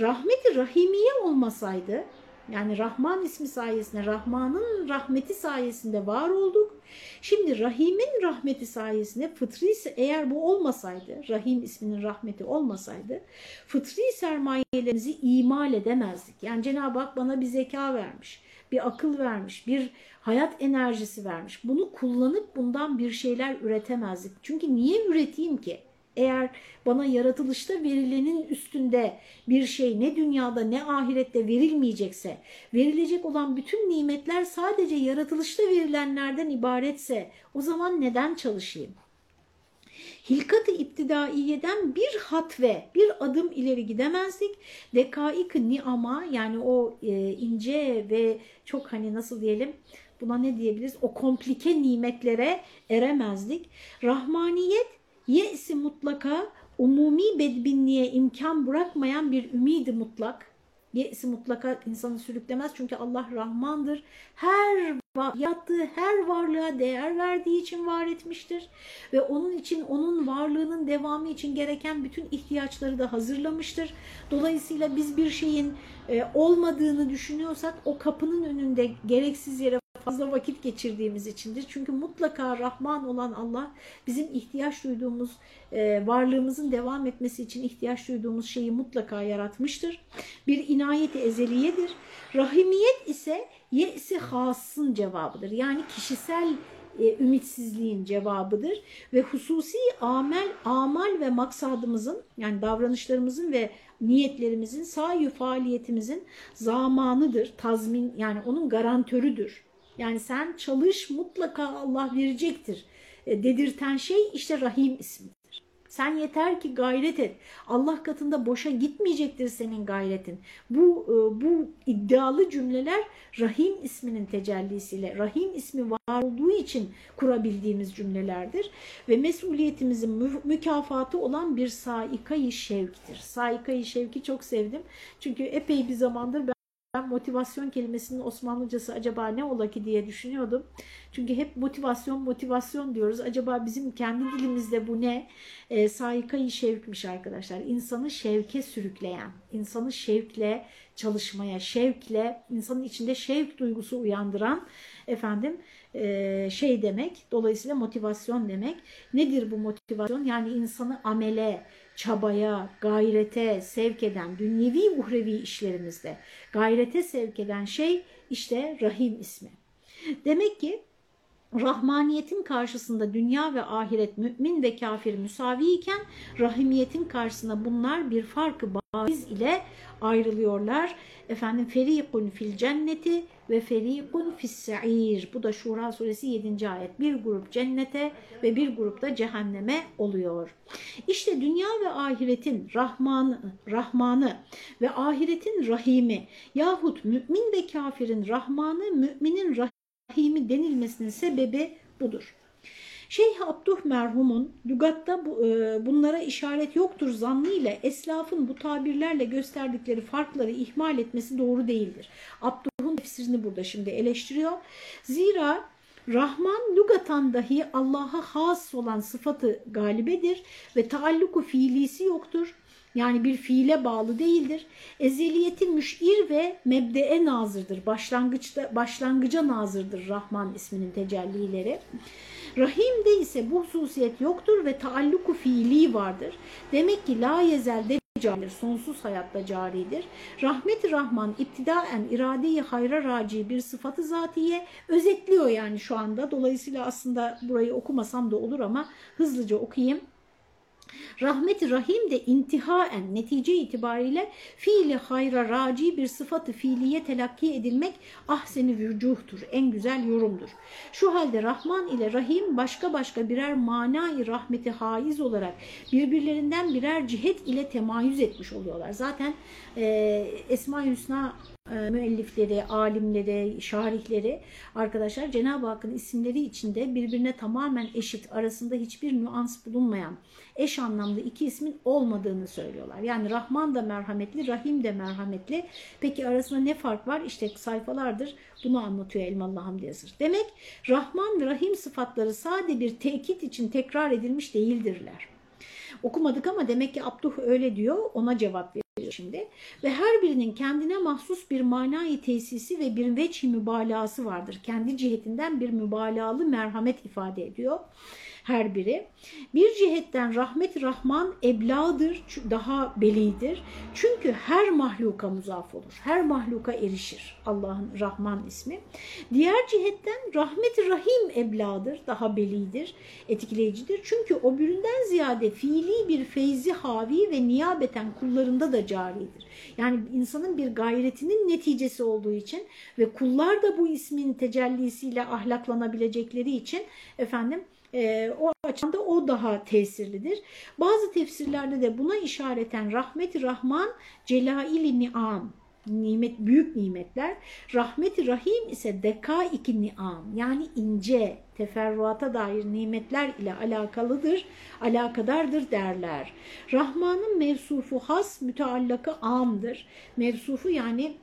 Rahmeti rahimiye olmasaydı yani Rahman ismi sayesinde, Rahman'ın rahmeti sayesinde var olduk. Şimdi Rahim'in rahmeti sayesinde fıtri eğer bu olmasaydı, Rahim isminin rahmeti olmasaydı fıtri sermayelerimizi imal edemezdik. Yani Cenab-ı Hak bana bir zeka vermiş, bir akıl vermiş, bir hayat enerjisi vermiş. Bunu kullanıp bundan bir şeyler üretemezdik. Çünkü niye üreteyim ki? Eğer bana yaratılışta verilenin üstünde bir şey ne dünyada ne ahirette verilmeyecekse, verilecek olan bütün nimetler sadece yaratılışta verilenlerden ibaretse o zaman neden çalışayım? Hilkat-ı iptidaiyeden bir hat ve bir adım ileri gidemezdik. Dekaik niama yani o e, ince ve çok hani nasıl diyelim buna ne diyebiliriz? O komplike nimetlere eremezdik. Rahmaniyet Ye'si mutlaka umumi bedbinliğe imkan bırakmayan bir ümidi mutlak. Ye'si mutlaka insanı sürüklemez çünkü Allah Rahmandır. Her yarattığı her varlığa değer verdiği için var etmiştir. Ve onun için onun varlığının devamı için gereken bütün ihtiyaçları da hazırlamıştır. Dolayısıyla biz bir şeyin e, olmadığını düşünüyorsak o kapının önünde gereksiz yere fazla vakit geçirdiğimiz içindir. Çünkü mutlaka Rahman olan Allah bizim ihtiyaç duyduğumuz, e, varlığımızın devam etmesi için ihtiyaç duyduğumuz şeyi mutlaka yaratmıştır. Bir inayeti ezeliyedir. Rahimiyet ise ye'si hasın cevabıdır. Yani kişisel e, ümitsizliğin cevabıdır ve hususi amel, amal ve maksadımızın yani davranışlarımızın ve niyetlerimizin sahi faaliyetimizin zamanıdır, tazmin yani onun garantörüdür. Yani sen çalış mutlaka Allah verecektir e, dedirten şey işte Rahim ismidir. Sen yeter ki gayret et. Allah katında boşa gitmeyecektir senin gayretin. Bu e, bu iddialı cümleler Rahim isminin tecellisiyle, Rahim ismi var olduğu için kurabildiğimiz cümlelerdir. Ve mesuliyetimizin mü mükafatı olan bir saikayı şevktir. Saikayı şevki çok sevdim. Çünkü epey bir zamandır ben ben motivasyon kelimesinin Osmanlıcası acaba ne ola ki diye düşünüyordum. Çünkü hep motivasyon motivasyon diyoruz. Acaba bizim kendi dilimizde bu ne? E, saikayı şevkmiş arkadaşlar. İnsanı şevke sürükleyen, insanı şevkle çalışmaya, şevkle, insanın içinde şevk duygusu uyandıran efendim e, şey demek. Dolayısıyla motivasyon demek. Nedir bu motivasyon? Yani insanı amele, çabaya, gayrete sevk eden, dünyevi uhrevi işlerimizde gayrete sevk eden şey işte Rahim ismi. Demek ki Rahmaniyetin karşısında dünya ve ahiret mümin ve kafir müsavi iken rahimiyetin karşısında bunlar bir farkı bariz ile ayrılıyorlar. Efendim ferikun fil cenneti ve ferikun fis sa'ir. Bu da Şura suresi 7. ayet. Bir grup cennete ve bir grup da cehenneme oluyor. İşte dünya ve ahiretin Rahmanı, Rahmanı ve ahiretin Rahimi yahut mümin ve kafirin Rahmanı, müminin Rahimi denilmesinin sebebi budur. Şeyh Abduh merhumun lügatta bu, e, bunlara işaret yoktur zannıyla eslafın bu tabirlerle gösterdikleri farkları ihmal etmesi doğru değildir. Abduh'un tefsirini burada şimdi eleştiriyor. Zira Rahman lügatan dahi Allah'a has olan sıfatı galibedir ve taalluku fiilisi yoktur. Yani bir fiile bağlı değildir. Ezeliyeti müşir ve mebdee nazırdır. Başlangıçta, başlangıca nazırdır Rahman isminin tecellileri. Rahim'de ise bu hususiyet yoktur ve taalluku fiili vardır. Demek ki la yezelde caridir, sonsuz hayatta caridir. Rahmet-i Rahman iptidaen iradeyi hayra raci bir sıfatı zatiye özetliyor yani şu anda. Dolayısıyla aslında burayı okumasam da olur ama hızlıca okuyayım. Rahmet-i Rahim de intihaen netice itibariyle fiili hayra raci bir sıfatı fiiliye telakki edilmek ahseni vücuhtur, en güzel yorumdur. Şu halde Rahman ile Rahim başka başka birer manayı rahmeti haiz olarak birbirlerinden birer cihet ile temayüz etmiş oluyorlar. Zaten e, Esma-i Hüsna müellifleri, alimleri, şarihleri arkadaşlar Cenab-ı Hakk'ın isimleri içinde birbirine tamamen eşit, arasında hiçbir nüans bulunmayan eş anlamlı iki ismin olmadığını söylüyorlar. Yani Rahman da merhametli, Rahim de merhametli. Peki arasında ne fark var? İşte sayfalardır bunu anlatıyor Elmalı Hamdi Yazır. Demek Rahman ve Rahim sıfatları sade bir tekit için tekrar edilmiş değildirler. Okumadık ama demek ki Abduh öyle diyor, ona cevap veriyor şimdi. Ve her birinin kendine mahsus bir manayı tesisi ve bir veçhi mübalağası vardır. Kendi cihetinden bir mübalağalı merhamet ifade ediyor her biri. Bir cihetten rahmet rahman ebladır, daha belidir. Çünkü her mahluka muzaf olur. Her mahluka erişir Allah'ın Rahman ismi. Diğer cihetten rahmet rahim ebladır, daha belidir, etkileyicidir. Çünkü o büründen ziyade fiili bir feyzi havi ve niyabeten kullarında da caridir. Yani insanın bir gayretinin neticesi olduğu için ve kullar da bu ismin tecellisiyle ahlaklanabilecekleri için efendim e, o açıdan da o daha tesirlidir. Bazı tefsirlerde de buna işareten rahmet-i rahman celail-i ni'am nimet büyük nimetler. Rahmet-i rahim ise deka-iki ni'am yani ince teferruata dair nimetler ile alakalıdır, alakadardır derler. Rahman'ın mevsufu has, müteallakı amdır. Mevsufu yani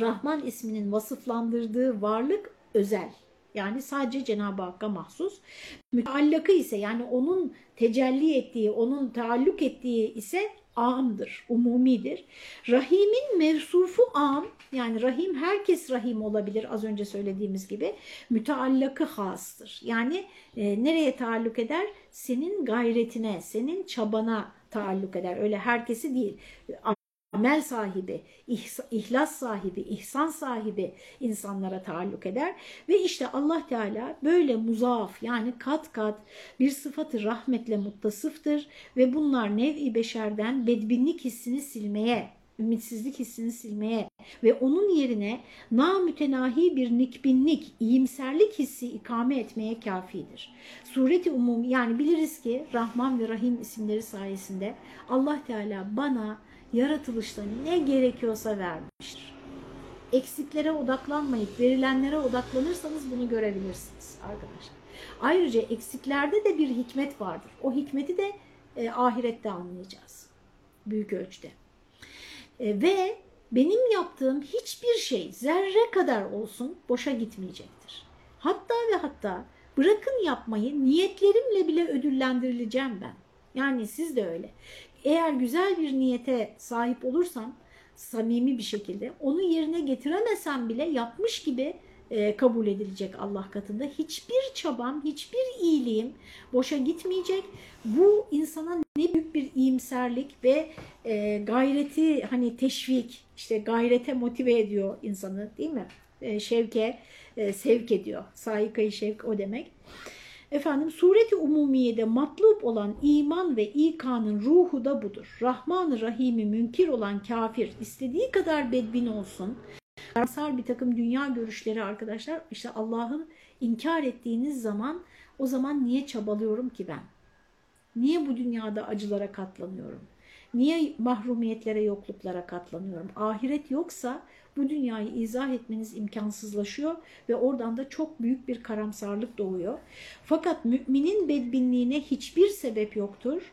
Rahman isminin vasıflandırdığı varlık özel. Yani sadece Cenab-ı Hakk'a mahsus. Müteallakı ise yani onun tecelli ettiği, onun taalluk ettiği ise amdır, umumidir. Rahim'in mevsufu am, yani rahim herkes rahim olabilir az önce söylediğimiz gibi. Müteallakı hastır. Yani e, nereye taalluk eder? Senin gayretine, senin çabana taalluk eder. Öyle herkesi değil amel sahibi, ihlas sahibi, ihsan sahibi insanlara taalluk eder. Ve işte Allah Teala böyle muzaaf yani kat kat bir sıfatı rahmetle muttasıftır ve bunlar nev-i beşerden bedbinlik hissini silmeye, ümitsizlik hissini silmeye ve onun yerine namütenahi bir nikbinlik, iyimserlik hissi ikame etmeye kafidir. Sureti umum yani biliriz ki Rahman ve Rahim isimleri sayesinde Allah Teala bana yaratılışta ne gerekiyorsa vermiştir. Eksiklere odaklanmayıp verilenlere odaklanırsanız bunu görebilirsiniz arkadaşlar. Ayrıca eksiklerde de bir hikmet vardır. O hikmeti de e, ahirette anlayacağız. Büyük ölçüde. E, ve benim yaptığım hiçbir şey zerre kadar olsun boşa gitmeyecektir. Hatta ve hatta bırakın yapmayı niyetlerimle bile ödüllendirileceğim ben. Yani siz de öyle eğer güzel bir niyete sahip olursam samimi bir şekilde onu yerine getiremesem bile yapmış gibi e, kabul edilecek Allah katında. Hiçbir çabam, hiçbir iyiliğim boşa gitmeyecek. Bu insana ne büyük bir iyimserlik ve e, gayreti hani teşvik, işte gayrete motive ediyor insanı değil mi? E, şevke e, sevk ediyor. Saikayı şevk o demek. Efendim sureti umumiyede matlup olan iman ve ikanın ruhu da budur. Rahman-ı Rahim'i münkir olan kafir istediği kadar bedbin olsun. Karamsar bir takım dünya görüşleri arkadaşlar işte Allah'ın inkar ettiğiniz zaman o zaman niye çabalıyorum ki ben? Niye bu dünyada acılara katlanıyorum? Niye mahrumiyetlere, yokluklara katlanıyorum? Ahiret yoksa bu dünyayı izah etmeniz imkansızlaşıyor ve oradan da çok büyük bir karamsarlık doğuyor. Fakat müminin bedbinliğine hiçbir sebep yoktur.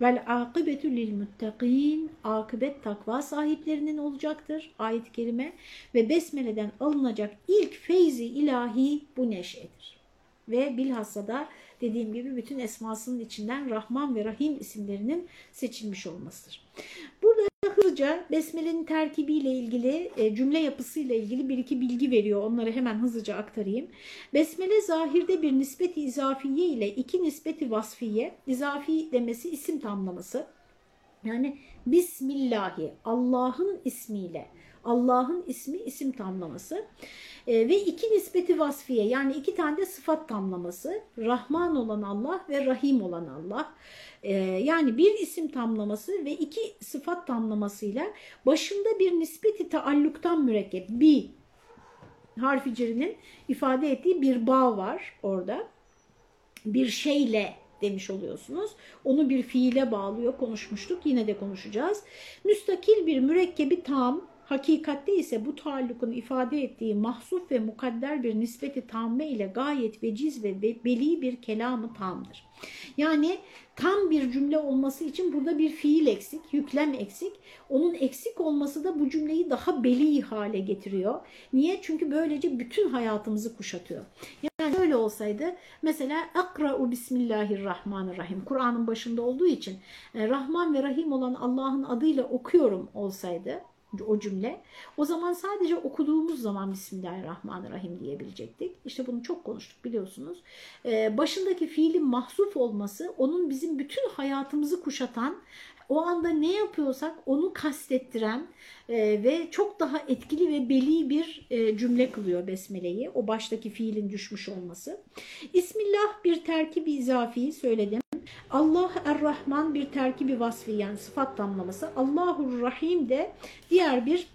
Vel akıbetü lil muttakin akıbet takva sahiplerinin olacaktır ayet-i kerime ve besmeleden alınacak ilk feyzi ilahi bu neşedir. Ve bilhassa da dediğim gibi bütün esmasının içinden Rahman ve Rahim isimlerinin seçilmiş olmasıdır. Burada hızlıca Besmele'nin terkibiyle ilgili, e, cümle yapısıyla ilgili bir iki bilgi veriyor. Onları hemen hızlıca aktarayım. Besmele zahirde bir nispeti izafiye ile iki nispeti vasfiye, izafi demesi isim tamlaması. Yani Bismillahi, Allah'ın ismiyle, Allah'ın ismi isim tamlaması. E, ve iki nispeti vasfiye yani iki tane de sıfat tamlaması. Rahman olan Allah ve Rahim olan Allah. E, yani bir isim tamlaması ve iki sıfat tamlamasıyla başında bir nispeti taalluktan mürekkep. Bir harfi cerinin ifade ettiği bir bağ var orada. Bir şeyle demiş oluyorsunuz. Onu bir fiile bağlıyor konuşmuştuk yine de konuşacağız. Müstakil bir mürekkebi tam Hakikatte ise bu taallukun ifade ettiği mahsuf ve mukadder bir nispeti tamme ile gayet veciz ve beli bir kelamı tamdır. Yani tam bir cümle olması için burada bir fiil eksik, yüklem eksik. Onun eksik olması da bu cümleyi daha beli hale getiriyor. Niye? Çünkü böylece bütün hayatımızı kuşatıyor. Yani öyle olsaydı mesela akra'u bismillahirrahmanirrahim Kur'an'ın başında olduğu için e, Rahman ve Rahim olan Allah'ın adıyla okuyorum olsaydı o cümle. O zaman sadece okuduğumuz zaman Bismillahirrahmanirrahim diyebilecektik. İşte bunu çok konuştuk biliyorsunuz. Ee, başındaki fiilin mahzuf olması onun bizim bütün hayatımızı kuşatan, o anda ne yapıyorsak onu kastettiren e, ve çok daha etkili ve beli bir e, cümle kılıyor Besmele'yi. O baştaki fiilin düşmüş olması. İsmillah bir terkib izafi söyledim. Allah Er-Rahman bir terkibi vasfi yani sıfat tamlaması. Allahur Rahim de diğer bir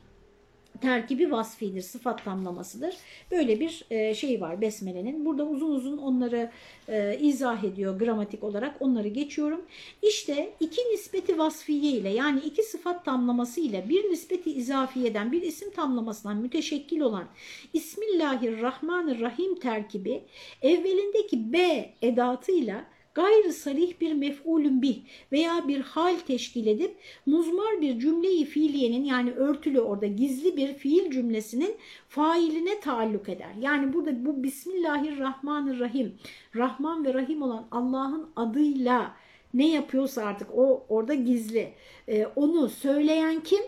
terkibi vasfidir, sıfat tamlamasıdır. Böyle bir e, şey var Besmele'nin. Burada uzun uzun onları e, izah ediyor gramatik olarak. Onları geçiyorum. İşte iki nispeti vasfiye ile yani iki sıfat tamlaması ile bir nispeti izafiyeden bir isim tamlamasından müteşekkil olan Bismillahirrahmanirrahim terkibi evvelindeki B edatıyla gayrı salih bir mef'ulün bih veya bir hal teşkil edip muzmar bir cümleyi fiiliyenin yani örtülü orada gizli bir fiil cümlesinin failine taalluk eder. Yani burada bu Bismillahirrahmanirrahim Rahman ve Rahim olan Allah'ın adıyla ne yapıyorsa artık o orada gizli. Ee, onu söyleyen kim?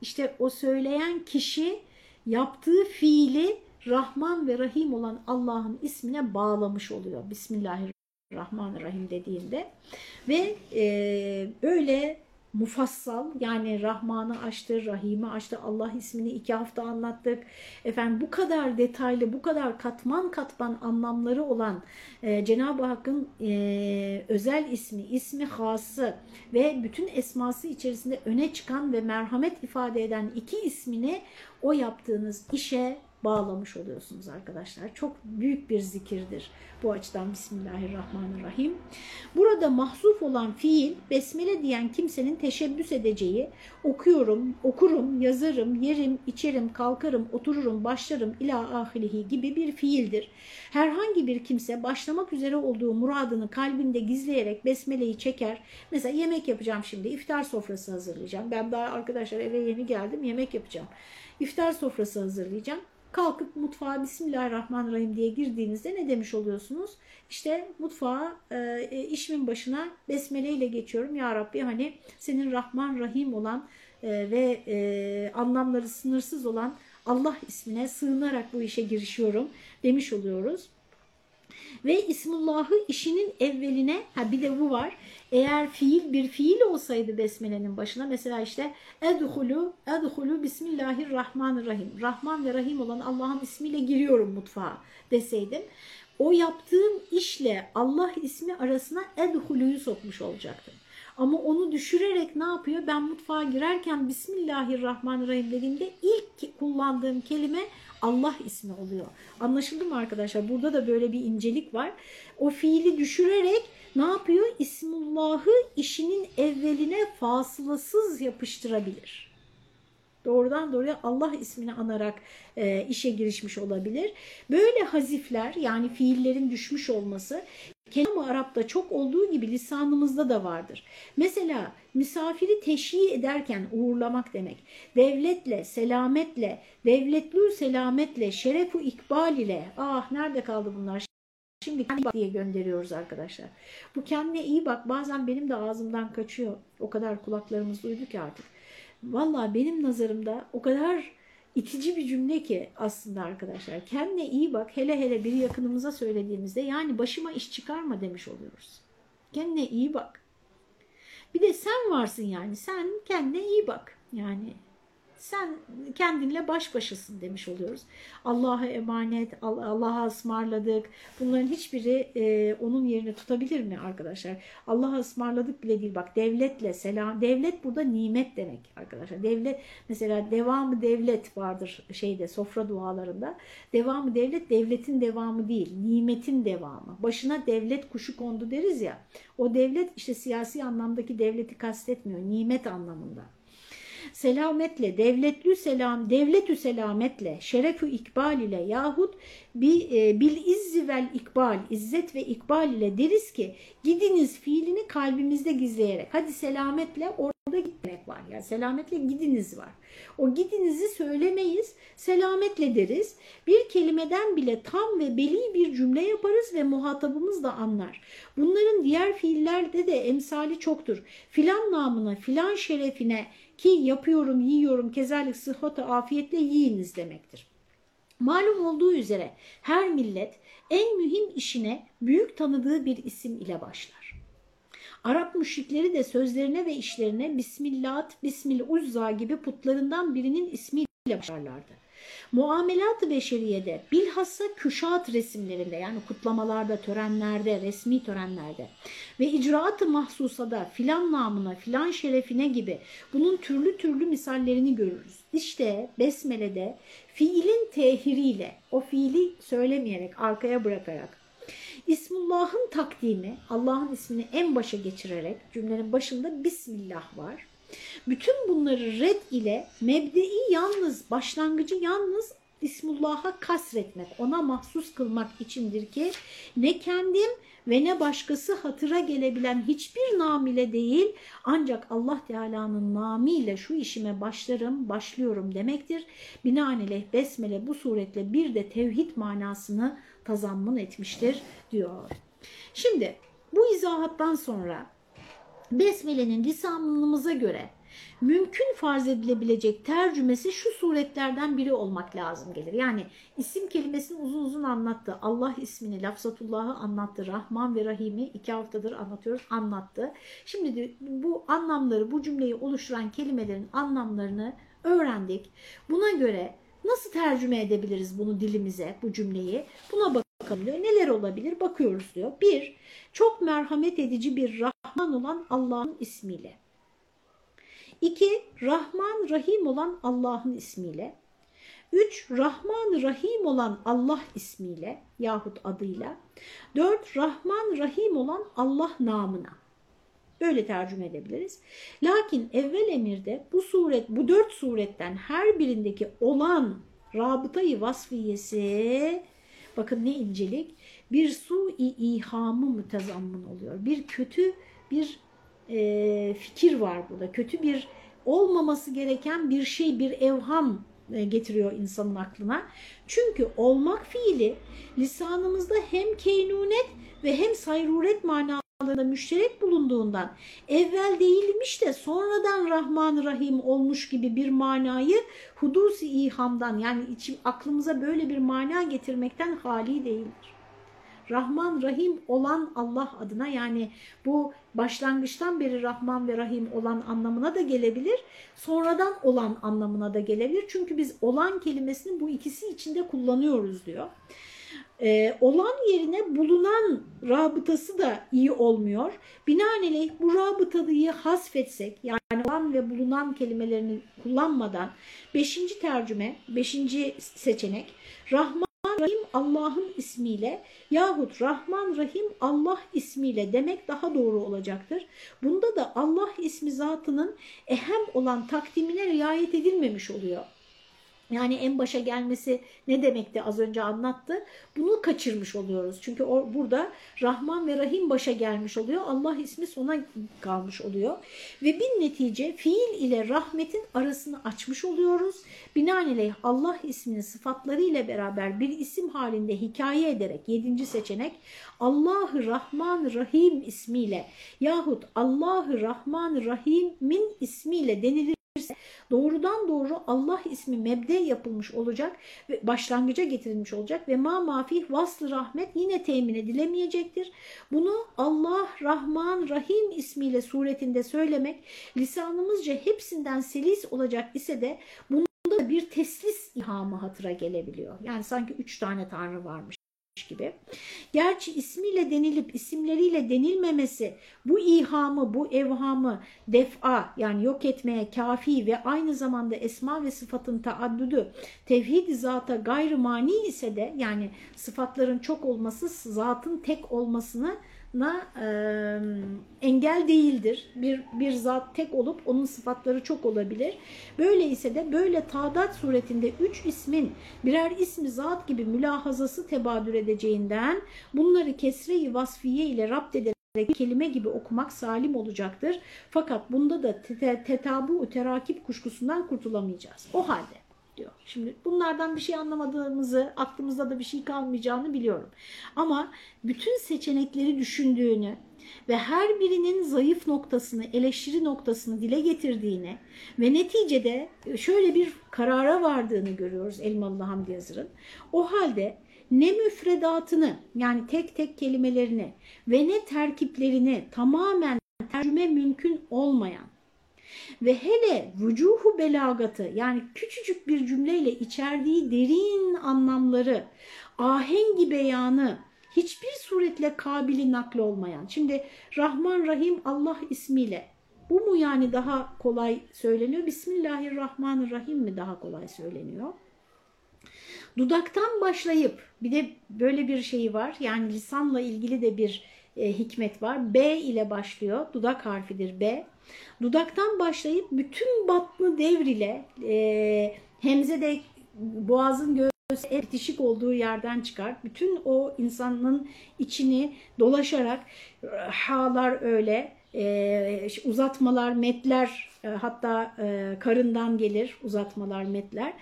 İşte o söyleyen kişi yaptığı fiili Rahman ve Rahim olan Allah'ın ismine bağlamış oluyor. Bismillahirrahmanirrahim. Rahmanirrahim dediğinde ve e, böyle mufassal yani Rahman'ı açtı, Rahim'i açtı, Allah ismini iki hafta anlattık. Efendim bu kadar detaylı, bu kadar katman katman anlamları olan e, Cenab-ı Hakk'ın e, özel ismi, ismi hası ve bütün esması içerisinde öne çıkan ve merhamet ifade eden iki ismini o yaptığınız işe bağlamış oluyorsunuz arkadaşlar. Çok büyük bir zikirdir bu açıdan Bismillahirrahmanirrahim. Burada mahzuf olan fiil besmele diyen kimsenin teşebbüs edeceği okuyorum, okurum, yazarım, yerim, içerim, kalkarım, otururum, başlarım ila ahirihi gibi bir fiildir. Herhangi bir kimse başlamak üzere olduğu muradını kalbinde gizleyerek besmeleyi çeker. Mesela yemek yapacağım şimdi, iftar sofrası hazırlayacağım. Ben daha arkadaşlar eve yeni geldim, yemek yapacağım. İftar sofrası hazırlayacağım kalkıp mutfağa Bismillahirrahmanirrahim diye girdiğinizde ne demiş oluyorsunuz? İşte mutfağa e, işimin başına besmele ile geçiyorum. Ya Rabbi hani senin Rahman Rahim olan e, ve e, anlamları sınırsız olan Allah ismine sığınarak bu işe girişiyorum demiş oluyoruz. Ve İsmullah'ı işinin evveline, ha bir de bu var. Eğer fiil bir fiil olsaydı besmelenin başına mesela işte edhulu, edhulu bismillahirrahmanirrahim. Rahman ve Rahim olan Allah'ın ismiyle giriyorum mutfağa deseydim. O yaptığım işle Allah ismi arasına edhuluyu sokmuş olacaktım. Ama onu düşürerek ne yapıyor? Ben mutfağa girerken Bismillahirrahmanirrahim dediğimde ilk kullandığım kelime Allah ismi oluyor. Anlaşıldı mı arkadaşlar? Burada da böyle bir incelik var. O fiili düşürerek ne yapıyor? İsmullah'ı işinin evveline fasılasız yapıştırabilir. Doğrudan doğruya Allah ismini anarak e, işe girişmiş olabilir. Böyle hazifler yani fiillerin düşmüş olması Kelam-ı Arap'ta çok olduğu gibi lisanımızda da vardır. Mesela misafiri teşhi ederken uğurlamak demek. Devletle, selametle, devletlü selametle, şerefu ikbal ile. Ah nerede kaldı bunlar? Şimdi kendine diye gönderiyoruz arkadaşlar. Bu kendine iyi bak bazen benim de ağzımdan kaçıyor. O kadar kulaklarımız duydu ki artık. Valla benim nazarımda o kadar itici bir cümle ki aslında arkadaşlar. Kendine iyi bak hele hele bir yakınımıza söylediğimizde yani başıma iş çıkarma demiş oluyoruz. Kendine iyi bak. Bir de sen varsın yani sen kendine iyi bak. Yani sen kendinle baş başasın demiş oluyoruz. Allah'a emanet, Allah'a ısmarladık. Bunların hiçbiri e, onun yerini tutabilir mi arkadaşlar? Allah'a ısmarladık bile değil. Bak devletle selam. Devlet burada nimet demek arkadaşlar. Devlet mesela devamı devlet vardır şeyde sofra dualarında. Devamı devlet devletin devamı değil. Nimetin devamı. Başına devlet kuşu kondu deriz ya. O devlet işte siyasi anlamdaki devleti kastetmiyor. Nimet anlamında selametle, devletlü selam, devletü selametle, şerefü ikbal ile yahut bir, e, bil izzi vel ikbal, izzet ve ikbal ile deriz ki gidiniz fiilini kalbimizde gizleyerek. Hadi selametle orada gitmek var. Yani selametle gidiniz var. O gidinizi söylemeyiz, selametle deriz. Bir kelimeden bile tam ve beli bir cümle yaparız ve muhatabımız da anlar. Bunların diğer fiillerde de emsali çoktur. Filan namına, filan şerefine, ki yapıyorum, yiyorum, kezalik sıhhata afiyetle yiyiniz demektir. Malum olduğu üzere her millet en mühim işine büyük tanıdığı bir isim ile başlar. Arap müşrikleri de sözlerine ve işlerine Bismillah, Bismil Uzza gibi putlarından birinin ismiyle başlarlardı. Muamelat-ı beşeriyede bilhassa küşat resimlerinde yani kutlamalarda, törenlerde, resmi törenlerde ve icraat-ı mahsusada filan namına, filan şerefine gibi bunun türlü türlü misallerini görürüz. İşte Besmele'de fiilin tehiriyle, o fiili söylemeyerek, arkaya bırakarak İsmullah'ın takdimi, Allah'ın ismini en başa geçirerek cümlenin başında Bismillah var bütün bunları red ile mebdei yalnız, başlangıcı yalnız İsmullah'a kasretmek, ona mahsus kılmak içindir ki ne kendim ve ne başkası hatıra gelebilen hiçbir nam ile değil ancak Allah Teala'nın namiyle şu işime başlarım, başlıyorum demektir. Binaenaleyh besmele bu suretle bir de tevhid manasını tazammun etmiştir diyor. Şimdi bu izahattan sonra Besmele'nin lisanımıza göre mümkün farz edilebilecek tercümesi şu suretlerden biri olmak lazım gelir. Yani isim kelimesini uzun uzun anlattı. Allah ismini, lafzatullahı anlattı. Rahman ve Rahim'i iki haftadır anlatıyoruz, anlattı. Şimdi de bu anlamları, bu cümleyi oluşturan kelimelerin anlamlarını öğrendik. Buna göre nasıl tercüme edebiliriz bunu dilimize, bu cümleyi? Buna bakalım diyor. Neler olabilir? Bakıyoruz diyor. Bir, çok merhamet edici bir Rahman olan Allah'ın ismiyle. İki, Rahman Rahim olan Allah'ın ismiyle. Üç, Rahman Rahim olan Allah ismiyle yahut adıyla. Dört, Rahman Rahim olan Allah namına. Böyle tercüme edebiliriz. Lakin evvel emirde bu suret, bu dört suretten her birindeki olan rabıtayı vasfiyesi, bakın ne incelik, bir su-i ihamı mütezammın oluyor. Bir kötü bir e, fikir var burada. Kötü bir olmaması gereken bir şey, bir evham e, getiriyor insanın aklına. Çünkü olmak fiili lisanımızda hem keynunet ve hem sayruret manalarında müşterek bulunduğundan evvel değilmiş de sonradan Rahman Rahim olmuş gibi bir manayı hudusi ihamdan yani içim, aklımıza böyle bir mana getirmekten hali değildir. Rahman Rahim olan Allah adına yani bu başlangıçtan beri Rahman ve Rahim olan anlamına da gelebilir. Sonradan olan anlamına da gelebilir. Çünkü biz olan kelimesini bu ikisi içinde kullanıyoruz diyor. Ee, olan yerine bulunan rabıtası da iyi olmuyor. Binaenaleyh bu rabıtalıyı hasfetsek yani olan ve bulunan kelimelerini kullanmadan beşinci tercüme, beşinci seçenek Rahman Rahim Allah'ın ismiyle yahut Rahman Rahim Allah ismiyle demek daha doğru olacaktır. Bunda da Allah ismi zatının ehem olan takdimine riayet edilmemiş oluyor. Yani en başa gelmesi ne demekti az önce anlattı. Bunu kaçırmış oluyoruz. Çünkü o, burada Rahman ve Rahim başa gelmiş oluyor. Allah ismi sona kalmış oluyor. Ve bir netice fiil ile rahmetin arasını açmış oluyoruz. Binaenaleyh Allah ismini sıfatları ile beraber bir isim halinde hikaye ederek yedinci seçenek Allahı Rahman Rahim ismiyle yahut Allahı Rahman Rahim'in ismiyle denilir doğrudan doğru Allah ismi mebde yapılmış olacak ve başlangıca getirilmiş olacak ve ma mafih vaslı rahmet yine temin edilemeyecektir. Bunu Allah Rahman Rahim ismiyle suretinde söylemek lisanımızca hepsinden selis olacak ise de bunda bir teslis ilhamı hatıra gelebiliyor. Yani sanki üç tane tanrı varmış gibi. Gerçi ismiyle denilip isimleriyle denilmemesi bu ihamı, bu evhamı def'a yani yok etmeye kafi ve aynı zamanda esma ve sıfatın taaddüdü tevhid-i zata gayrı mani ise de yani sıfatların çok olması zatın tek olmasını e, engel değildir. Bir, bir zat tek olup onun sıfatları çok olabilir. Böyle ise de böyle tadat suretinde üç ismin birer ismi zat gibi mülahazası tebadür edeceğinden bunları kesre-i vasfiye ile rapt ederek kelime gibi okumak salim olacaktır. Fakat bunda da tetabu terakip kuşkusundan kurtulamayacağız. O halde diyor. Şimdi bunlardan bir şey anlamadığımızı, aklımızda da bir şey kalmayacağını biliyorum. Ama bütün seçenekleri düşündüğünü ve her birinin zayıf noktasını, eleştiri noktasını dile getirdiğini ve neticede şöyle bir karara vardığını görüyoruz Elmalı Hamdi Yazır'ın. O halde ne müfredatını yani tek tek kelimelerini ve ne terkiplerini tamamen tercüme mümkün olmayan ve hele vücuhu belagatı yani küçücük bir cümleyle içerdiği derin anlamları, ahengi beyanı hiçbir suretle kabili nakli olmayan. Şimdi Rahman Rahim Allah ismiyle bu mu yani daha kolay söyleniyor? Bismillahirrahmanirrahim mi daha kolay söyleniyor? Dudaktan başlayıp bir de böyle bir şey var yani lisanla ilgili de bir e, hikmet var. B ile başlıyor. Dudak harfidir B. Dudaktan başlayıp bütün batını devr ile e, hemze de boğazın göğsü bitişik olduğu yerden çıkar. Bütün o insanın içini dolaşarak halar öyle e, uzatmalar, metler e, hatta e, karından gelir uzatmalar, metler.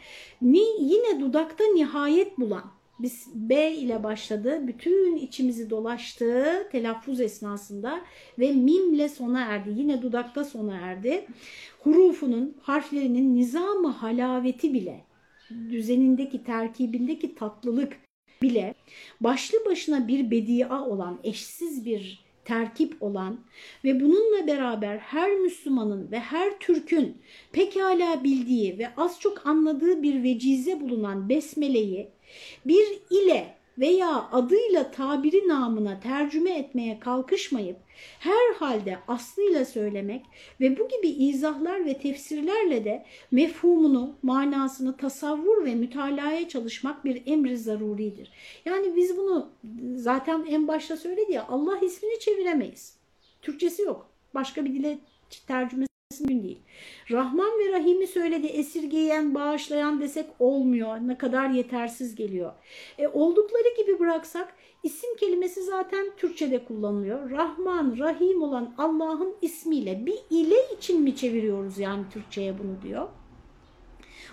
Ni, yine dudakta nihayet bulan biz B ile başladı. Bütün içimizi dolaştı telaffuz esnasında ve mimle sona erdi. Yine dudakta sona erdi. Hurufunun, harflerinin nizamı halaveti bile, düzenindeki, terkibindeki tatlılık bile başlı başına bir bedia olan, eşsiz bir terkip olan ve bununla beraber her Müslümanın ve her Türk'ün pekala bildiği ve az çok anladığı bir vecize bulunan besmeleyi bir ile veya adıyla tabiri namına tercüme etmeye kalkışmayıp her halde aslıyla söylemek ve bu gibi izahlar ve tefsirlerle de mefhumunu, manasını tasavvur ve mütalaya çalışmak bir emri zaruridir. Yani biz bunu zaten en başta söyledi ya Allah ismini çeviremeyiz. Türkçesi yok. Başka bir dile tercümesi mümkün değil. Rahman ve Rahim'i söyledi esirgeyen, bağışlayan desek olmuyor. Ne kadar yetersiz geliyor. E, oldukları gibi bıraksak isim kelimesi zaten Türkçe'de kullanılıyor. Rahman, Rahim olan Allah'ın ismiyle bir ile için mi çeviriyoruz yani Türkçe'ye bunu diyor.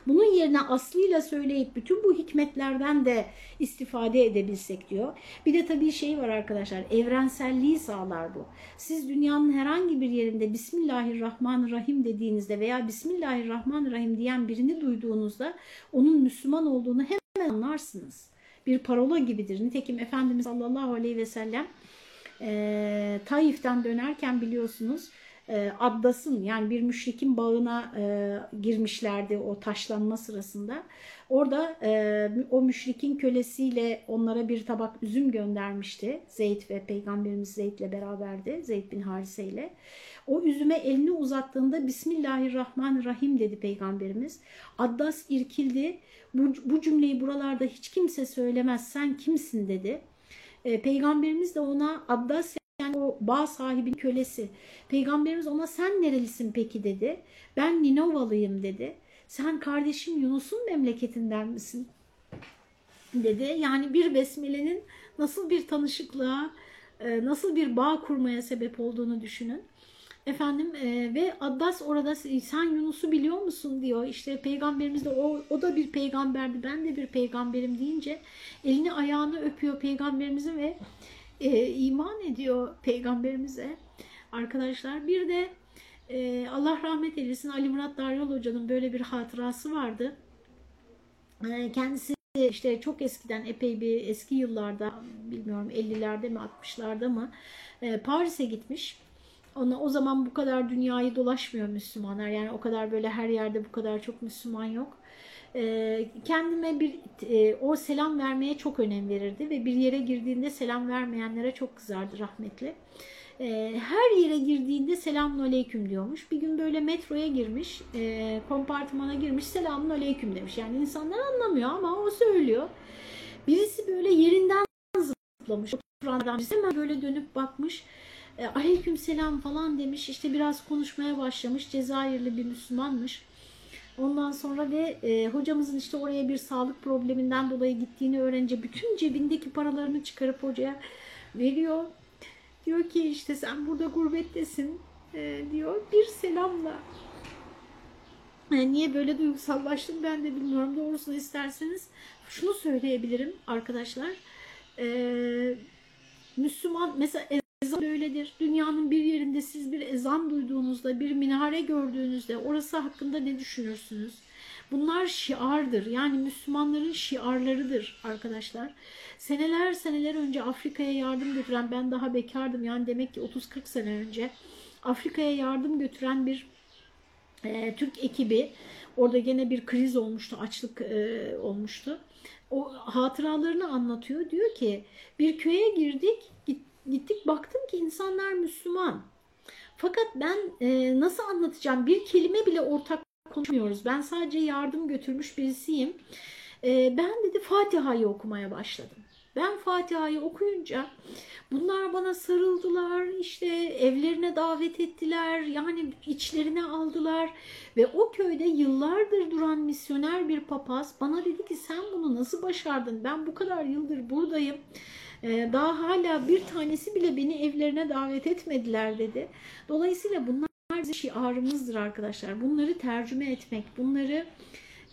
Bunun yerine aslıyla söyleyip bütün bu hikmetlerden de istifade edebilsek diyor. Bir de tabii şey var arkadaşlar evrenselliği sağlar bu. Siz dünyanın herhangi bir yerinde Bismillahirrahmanirrahim dediğinizde veya Bismillahirrahmanirrahim diyen birini duyduğunuzda onun Müslüman olduğunu hemen anlarsınız. Bir parola gibidir. Nitekim Efendimiz sallallahu aleyhi ve sellem e, Taif'ten dönerken biliyorsunuz e, yani bir müşrikin bağına e, girmişlerdi o taşlanma sırasında. Orada e, o müşrikin kölesiyle onlara bir tabak üzüm göndermişti. Zeyd ve Peygamberimiz Zeyd'le beraberdi. Zeyd bin Harise ile. O üzüme elini uzattığında Bismillahirrahmanirrahim dedi Peygamberimiz. Addas irkildi. Bu, bu cümleyi buralarda hiç kimse söylemez sen kimsin dedi. E, Peygamberimiz de ona Addas yani o bağ sahibinin kölesi. Peygamberimiz ona sen nerelisin peki dedi. Ben Ninovalıyım dedi. Sen kardeşim Yunus'un memleketinden misin? dedi. Yani bir besmelenin nasıl bir tanışıklığa, e, nasıl bir bağ kurmaya sebep olduğunu düşünün. Efendim e, ve Abbas orada sen Yunus'u biliyor musun diyor. İşte peygamberimiz de o, o da bir peygamberdi ben de bir peygamberim deyince elini ayağını öpüyor peygamberimizin ve e, iman ediyor peygamberimize arkadaşlar. Bir de Ee, Allah rahmet eylesin Ali Murat Daryol Hoca'nın böyle bir hatırası vardı. Ee, kendisi işte çok eskiden epey bir eski yıllarda bilmiyorum 50'lerde mi 60'larda mı e, Paris'e gitmiş. Ona, o zaman bu kadar dünyayı dolaşmıyor Müslümanlar. Yani o kadar böyle her yerde bu kadar çok Müslüman yok. E, kendime bir e, o selam vermeye çok önem verirdi ve bir yere girdiğinde selam vermeyenlere çok kızardı rahmetli. E, her yere girdiğinde selamun aleyküm diyormuş. Bir gün böyle metroya girmiş, e, kompartımana girmiş selamun aleyküm demiş. Yani insanlar anlamıyor ama o söylüyor. Birisi böyle yerinden zıplamış. Oturan birisi hemen böyle dönüp bakmış. E, aleyküm selam falan demiş. İşte biraz konuşmaya başlamış. Cezayirli bir Müslümanmış. Ondan sonra ve e, hocamızın işte oraya bir sağlık probleminden dolayı gittiğini öğrenince bütün cebindeki paralarını çıkarıp hocaya veriyor. Diyor ki işte sen burada gurbettesin e, diyor. Bir selamla yani niye böyle duygusallaştım ben de bilmiyorum. Doğrusunu isterseniz şunu söyleyebilirim arkadaşlar. Ee, Müslüman mesela ezan böyledir. Dünyanın bir yerinde siz bir ezan duyduğunuzda, bir minare gördüğünüzde orası hakkında ne düşünürsünüz? Bunlar şiardır. Yani Müslümanların şiarlarıdır arkadaşlar. Seneler seneler önce Afrika'ya yardım götüren, ben daha bekardım yani demek ki 30-40 sene önce Afrika'ya yardım götüren bir e, Türk ekibi orada gene bir kriz olmuştu, açlık e, olmuştu. O hatıralarını anlatıyor. Diyor ki bir köye girdik, gittik baktım ki insanlar Müslüman. Fakat ben e, nasıl anlatacağım? Bir kelime bile ortak konuşmuyoruz. Ben sadece yardım götürmüş birisiyim. E, ben dedi Fatiha'yı okumaya başladım. Ben Fatiha'yı okuyunca bunlar bana sarıldılar, işte evlerine davet ettiler, yani içlerine aldılar ve o köyde yıllardır duran misyoner bir papaz bana dedi ki sen bunu nasıl başardın? Ben bu kadar yıldır buradayım. Ee, daha hala bir tanesi bile beni evlerine davet etmediler dedi. Dolayısıyla bunlar bizim şiarımızdır arkadaşlar. Bunları tercüme etmek, bunları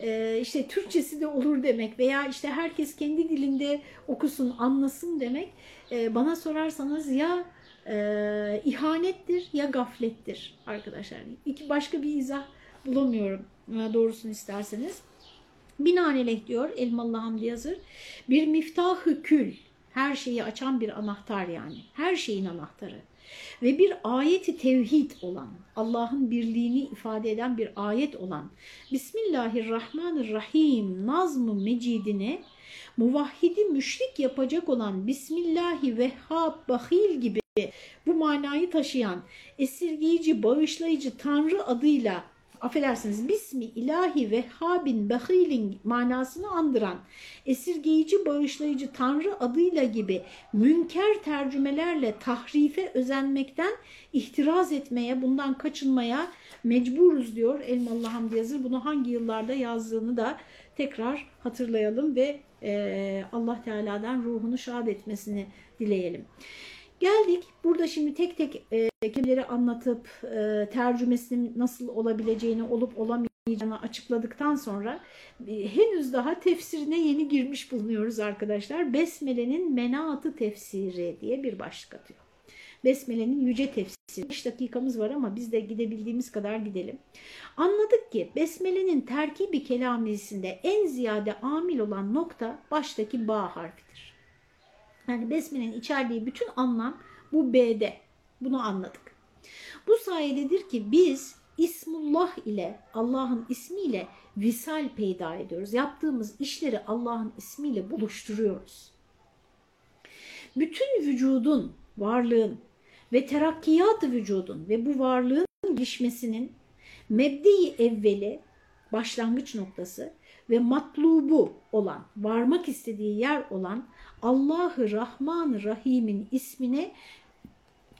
e, işte Türkçesi de olur demek veya işte herkes kendi dilinde okusun, anlasın demek e, bana sorarsanız ya e, ihanettir ya gaflettir arkadaşlar. İki başka bir izah bulamıyorum doğrusunu isterseniz. Binaenaleyh diyor Elmalı Hamdi Yazır bir miftahı kül her şeyi açan bir anahtar yani. Her şeyin anahtarı. Ve bir ayeti tevhid olan, Allah'ın birliğini ifade eden bir ayet olan Bismillahirrahmanirrahim nazm-ı mecidini muvahhidi müşrik yapacak olan Bismillahi Vehhab Bahil gibi bu manayı taşıyan esirgeyici, bağışlayıcı Tanrı adıyla affedersiniz Bismi ilahi vehhabin behilin manasını andıran esirgeyici bağışlayıcı tanrı adıyla gibi münker tercümelerle tahrife özenmekten ihtiraz etmeye bundan kaçınmaya mecburuz diyor Elmalı Hamdi Yazır. Bunu hangi yıllarda yazdığını da tekrar hatırlayalım ve Allah Teala'dan ruhunu şad etmesini dileyelim. Geldik burada şimdi tek tek e, kelimeleri anlatıp e, tercümesinin nasıl olabileceğini olup olamayacağını açıkladıktan sonra e, henüz daha tefsirine yeni girmiş bulunuyoruz arkadaşlar. Besmele'nin menatı tefsiri diye bir başlık atıyor. Besmele'nin yüce tefsiri. 5 dakikamız var ama biz de gidebildiğimiz kadar gidelim. Anladık ki Besmele'nin terkibi kelamisinde en ziyade amil olan nokta baştaki ba harfidir. Yani Besmele'nin içerdiği bütün anlam bu B'de. Bunu anladık. Bu sayededir ki biz İsmullah ile Allah'ın ismiyle visal peyda ediyoruz. Yaptığımız işleri Allah'ın ismiyle buluşturuyoruz. Bütün vücudun, varlığın ve terakkiyat vücudun ve bu varlığın gelişmesinin mebdi evveli, başlangıç noktası ve matlubu olan, varmak istediği yer olan Allah'ı Rahman Rahim'in ismine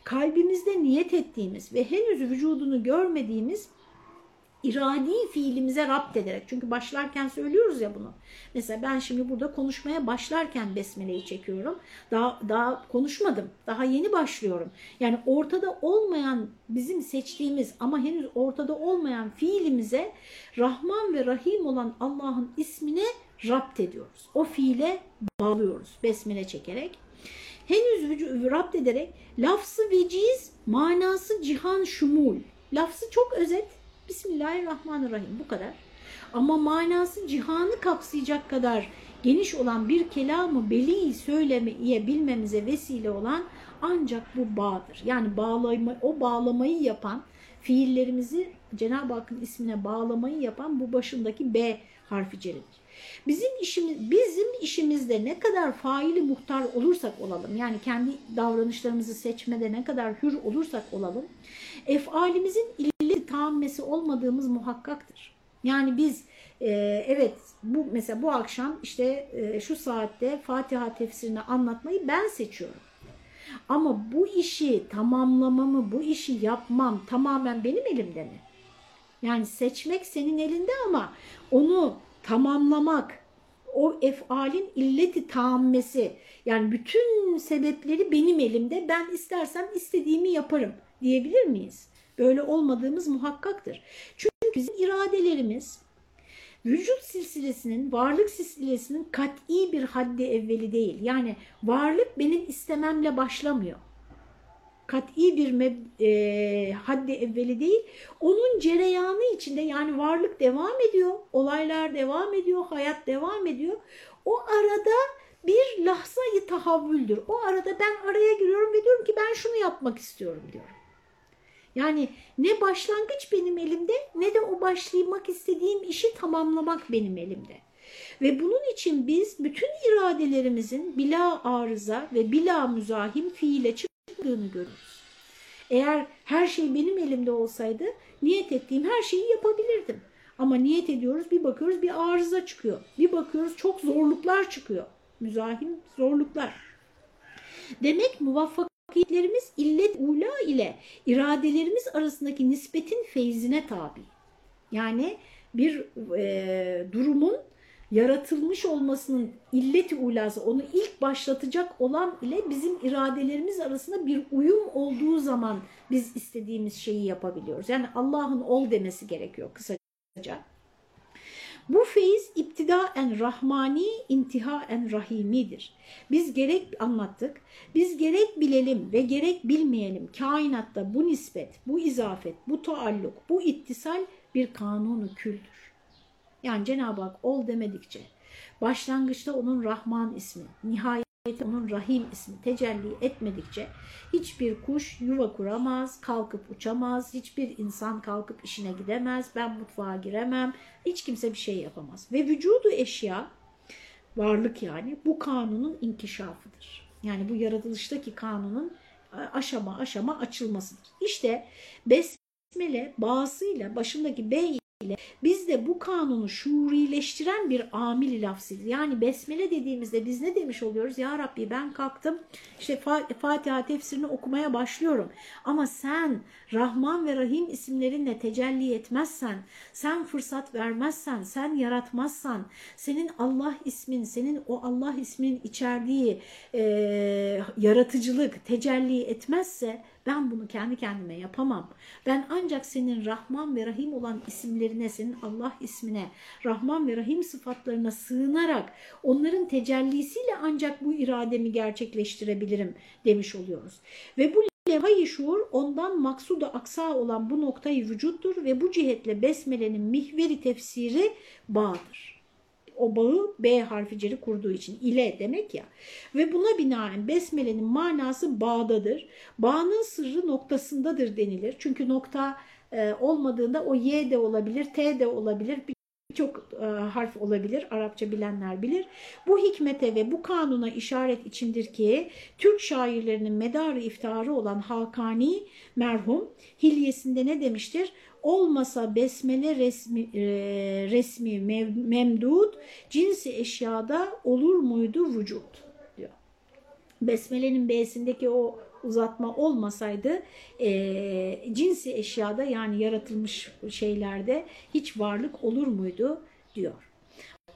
kalbimizde niyet ettiğimiz ve henüz vücudunu görmediğimiz iradi fiilimize rapt ederek. Çünkü başlarken söylüyoruz ya bunu. Mesela ben şimdi burada konuşmaya başlarken besmeleyi çekiyorum. Daha, daha konuşmadım. Daha yeni başlıyorum. Yani ortada olmayan bizim seçtiğimiz ama henüz ortada olmayan fiilimize Rahman ve Rahim olan Allah'ın ismine rapt ediyoruz. O fiile bağlıyoruz besmele çekerek. Henüz rapt ederek lafzı veciz manası cihan şumul Lafzı çok özet. Bismillahirrahmanirrahim bu kadar. Ama manası cihanı kapsayacak kadar geniş olan bir kelamı beli söylemeye bilmemize vesile olan ancak bu bağdır. Yani bağlama, o bağlamayı yapan fiillerimizi Cenab-ı Hakk'ın ismine bağlamayı yapan bu başındaki B harfi celidir. Bizim işimiz bizim işimizde ne kadar faili muhtar olursak olalım yani kendi davranışlarımızı seçmede ne kadar hür olursak olalım efalimizin illi taammesi olmadığımız muhakkaktır. Yani biz e, evet bu mesela bu akşam işte e, şu saatte Fatiha tefsirini anlatmayı ben seçiyorum. Ama bu işi tamamlamamı, bu işi yapmam tamamen benim elimde mi? Yani seçmek senin elinde ama onu tamamlamak, o efalin illeti taammesi yani bütün sebepleri benim elimde ben istersem istediğimi yaparım diyebilir miyiz? Böyle olmadığımız muhakkaktır. Çünkü bizim iradelerimiz vücut silsilesinin, varlık silsilesinin kat'i bir haddi evveli değil. Yani varlık benim istememle başlamıyor. Kat'i bir e, haddi evveli değil. Onun cereyanı içinde yani varlık devam ediyor, olaylar devam ediyor, hayat devam ediyor. O arada bir lahzayı tahavvüldür. O arada ben araya giriyorum ve diyorum ki ben şunu yapmak istiyorum diyorum. Yani ne başlangıç benim elimde ne de o başlamak istediğim işi tamamlamak benim elimde. Ve bunun için biz bütün iradelerimizin bila arıza ve bila müzahim fiile çıktığını görürüz. Eğer her şey benim elimde olsaydı niyet ettiğim her şeyi yapabilirdim. Ama niyet ediyoruz bir bakıyoruz bir arıza çıkıyor. Bir bakıyoruz çok zorluklar çıkıyor. Müzahim zorluklar. Demek muvaffak Vakitlerimiz illet ula ile iradelerimiz arasındaki nispetin feyzine tabi. Yani bir e, durumun yaratılmış olmasının illeti ulası onu ilk başlatacak olan ile bizim iradelerimiz arasında bir uyum olduğu zaman biz istediğimiz şeyi yapabiliyoruz. Yani Allah'ın ol demesi gerekiyor kısaca. Bu feyiz iptidaen rahmani, intihaen rahimidir. Biz gerek anlattık, biz gerek bilelim ve gerek bilmeyelim kainatta bu nispet, bu izafet, bu taalluk, bu ittisal bir kanunu küldür. Yani Cenab-ı Hak ol demedikçe, başlangıçta onun Rahman ismi, nihayet onun Rahim ismi tecelli etmedikçe hiçbir kuş yuva kuramaz, kalkıp uçamaz, hiçbir insan kalkıp işine gidemez, ben mutfağa giremem, hiç kimse bir şey yapamaz. Ve vücudu eşya, varlık yani bu kanunun inkişafıdır. Yani bu yaratılıştaki kanunun aşama aşama açılmasıdır. İşte besmele bağısıyla başındaki B ile bizde bu kanunu şuurileştiren bir amil lafzidir. Yani besmele dediğimizde biz ne demiş oluyoruz? Ya Rabbi ben kalktım işte Fatiha tefsirini okumaya başlıyorum. Ama sen Rahman ve Rahim isimlerinle tecelli etmezsen, sen fırsat vermezsen, sen yaratmazsan, senin Allah ismin, senin o Allah isminin içerdiği e, yaratıcılık tecelli etmezse ben bunu kendi kendime yapamam. Ben ancak senin Rahman ve Rahim olan isimlerine, senin Allah ismine, Rahman ve Rahim sıfatlarına sığınarak onların tecellisiyle ancak bu irademi gerçekleştirebilirim demiş oluyoruz. Ve bu levha-i şuur ondan maksuda aksa olan bu noktayı vücuttur ve bu cihetle besmelenin mihveri tefsiri bağdır o bağı B harficeli kurduğu için ile demek ya. Ve buna binaen besmelenin manası bağdadır. Bağının sırrı noktasındadır denilir. Çünkü nokta e, olmadığında o Y de olabilir, T de olabilir, birçok e, harf olabilir. Arapça bilenler bilir. Bu hikmete ve bu kanuna işaret içindir ki Türk şairlerinin medarı iftarı olan Hakani merhum hilyesinde ne demiştir? Olmasa besmele resmi, e, resmi mev, memdud cinsi eşyada olur muydu vücut diyor. Besmelenin B'sindeki o uzatma olmasaydı e, cinsi eşyada yani yaratılmış şeylerde hiç varlık olur muydu diyor.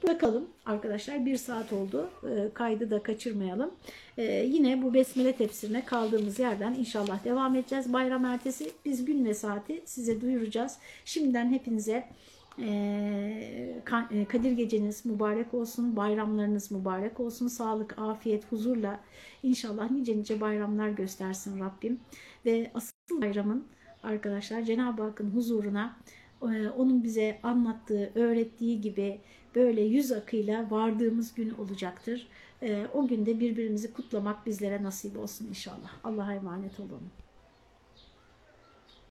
Bakalım arkadaşlar bir saat oldu. E, kaydı da kaçırmayalım. E, yine bu besmele tefsirine kaldığımız yerden inşallah devam edeceğiz. Bayram ertesi biz gün ve saati size duyuracağız. Şimdiden hepinize e, Kadir geceniz mübarek olsun, bayramlarınız mübarek olsun, sağlık, afiyet, huzurla inşallah nice nice bayramlar göstersin Rabbim ve asıl bayramın arkadaşlar Cenab-ı Hakk'ın huzuruna e, onun bize anlattığı, öğrettiği gibi böyle yüz akıyla vardığımız gün olacaktır. E, o günde birbirimizi kutlamak bizlere nasip olsun inşallah. Allah'a emanet olun.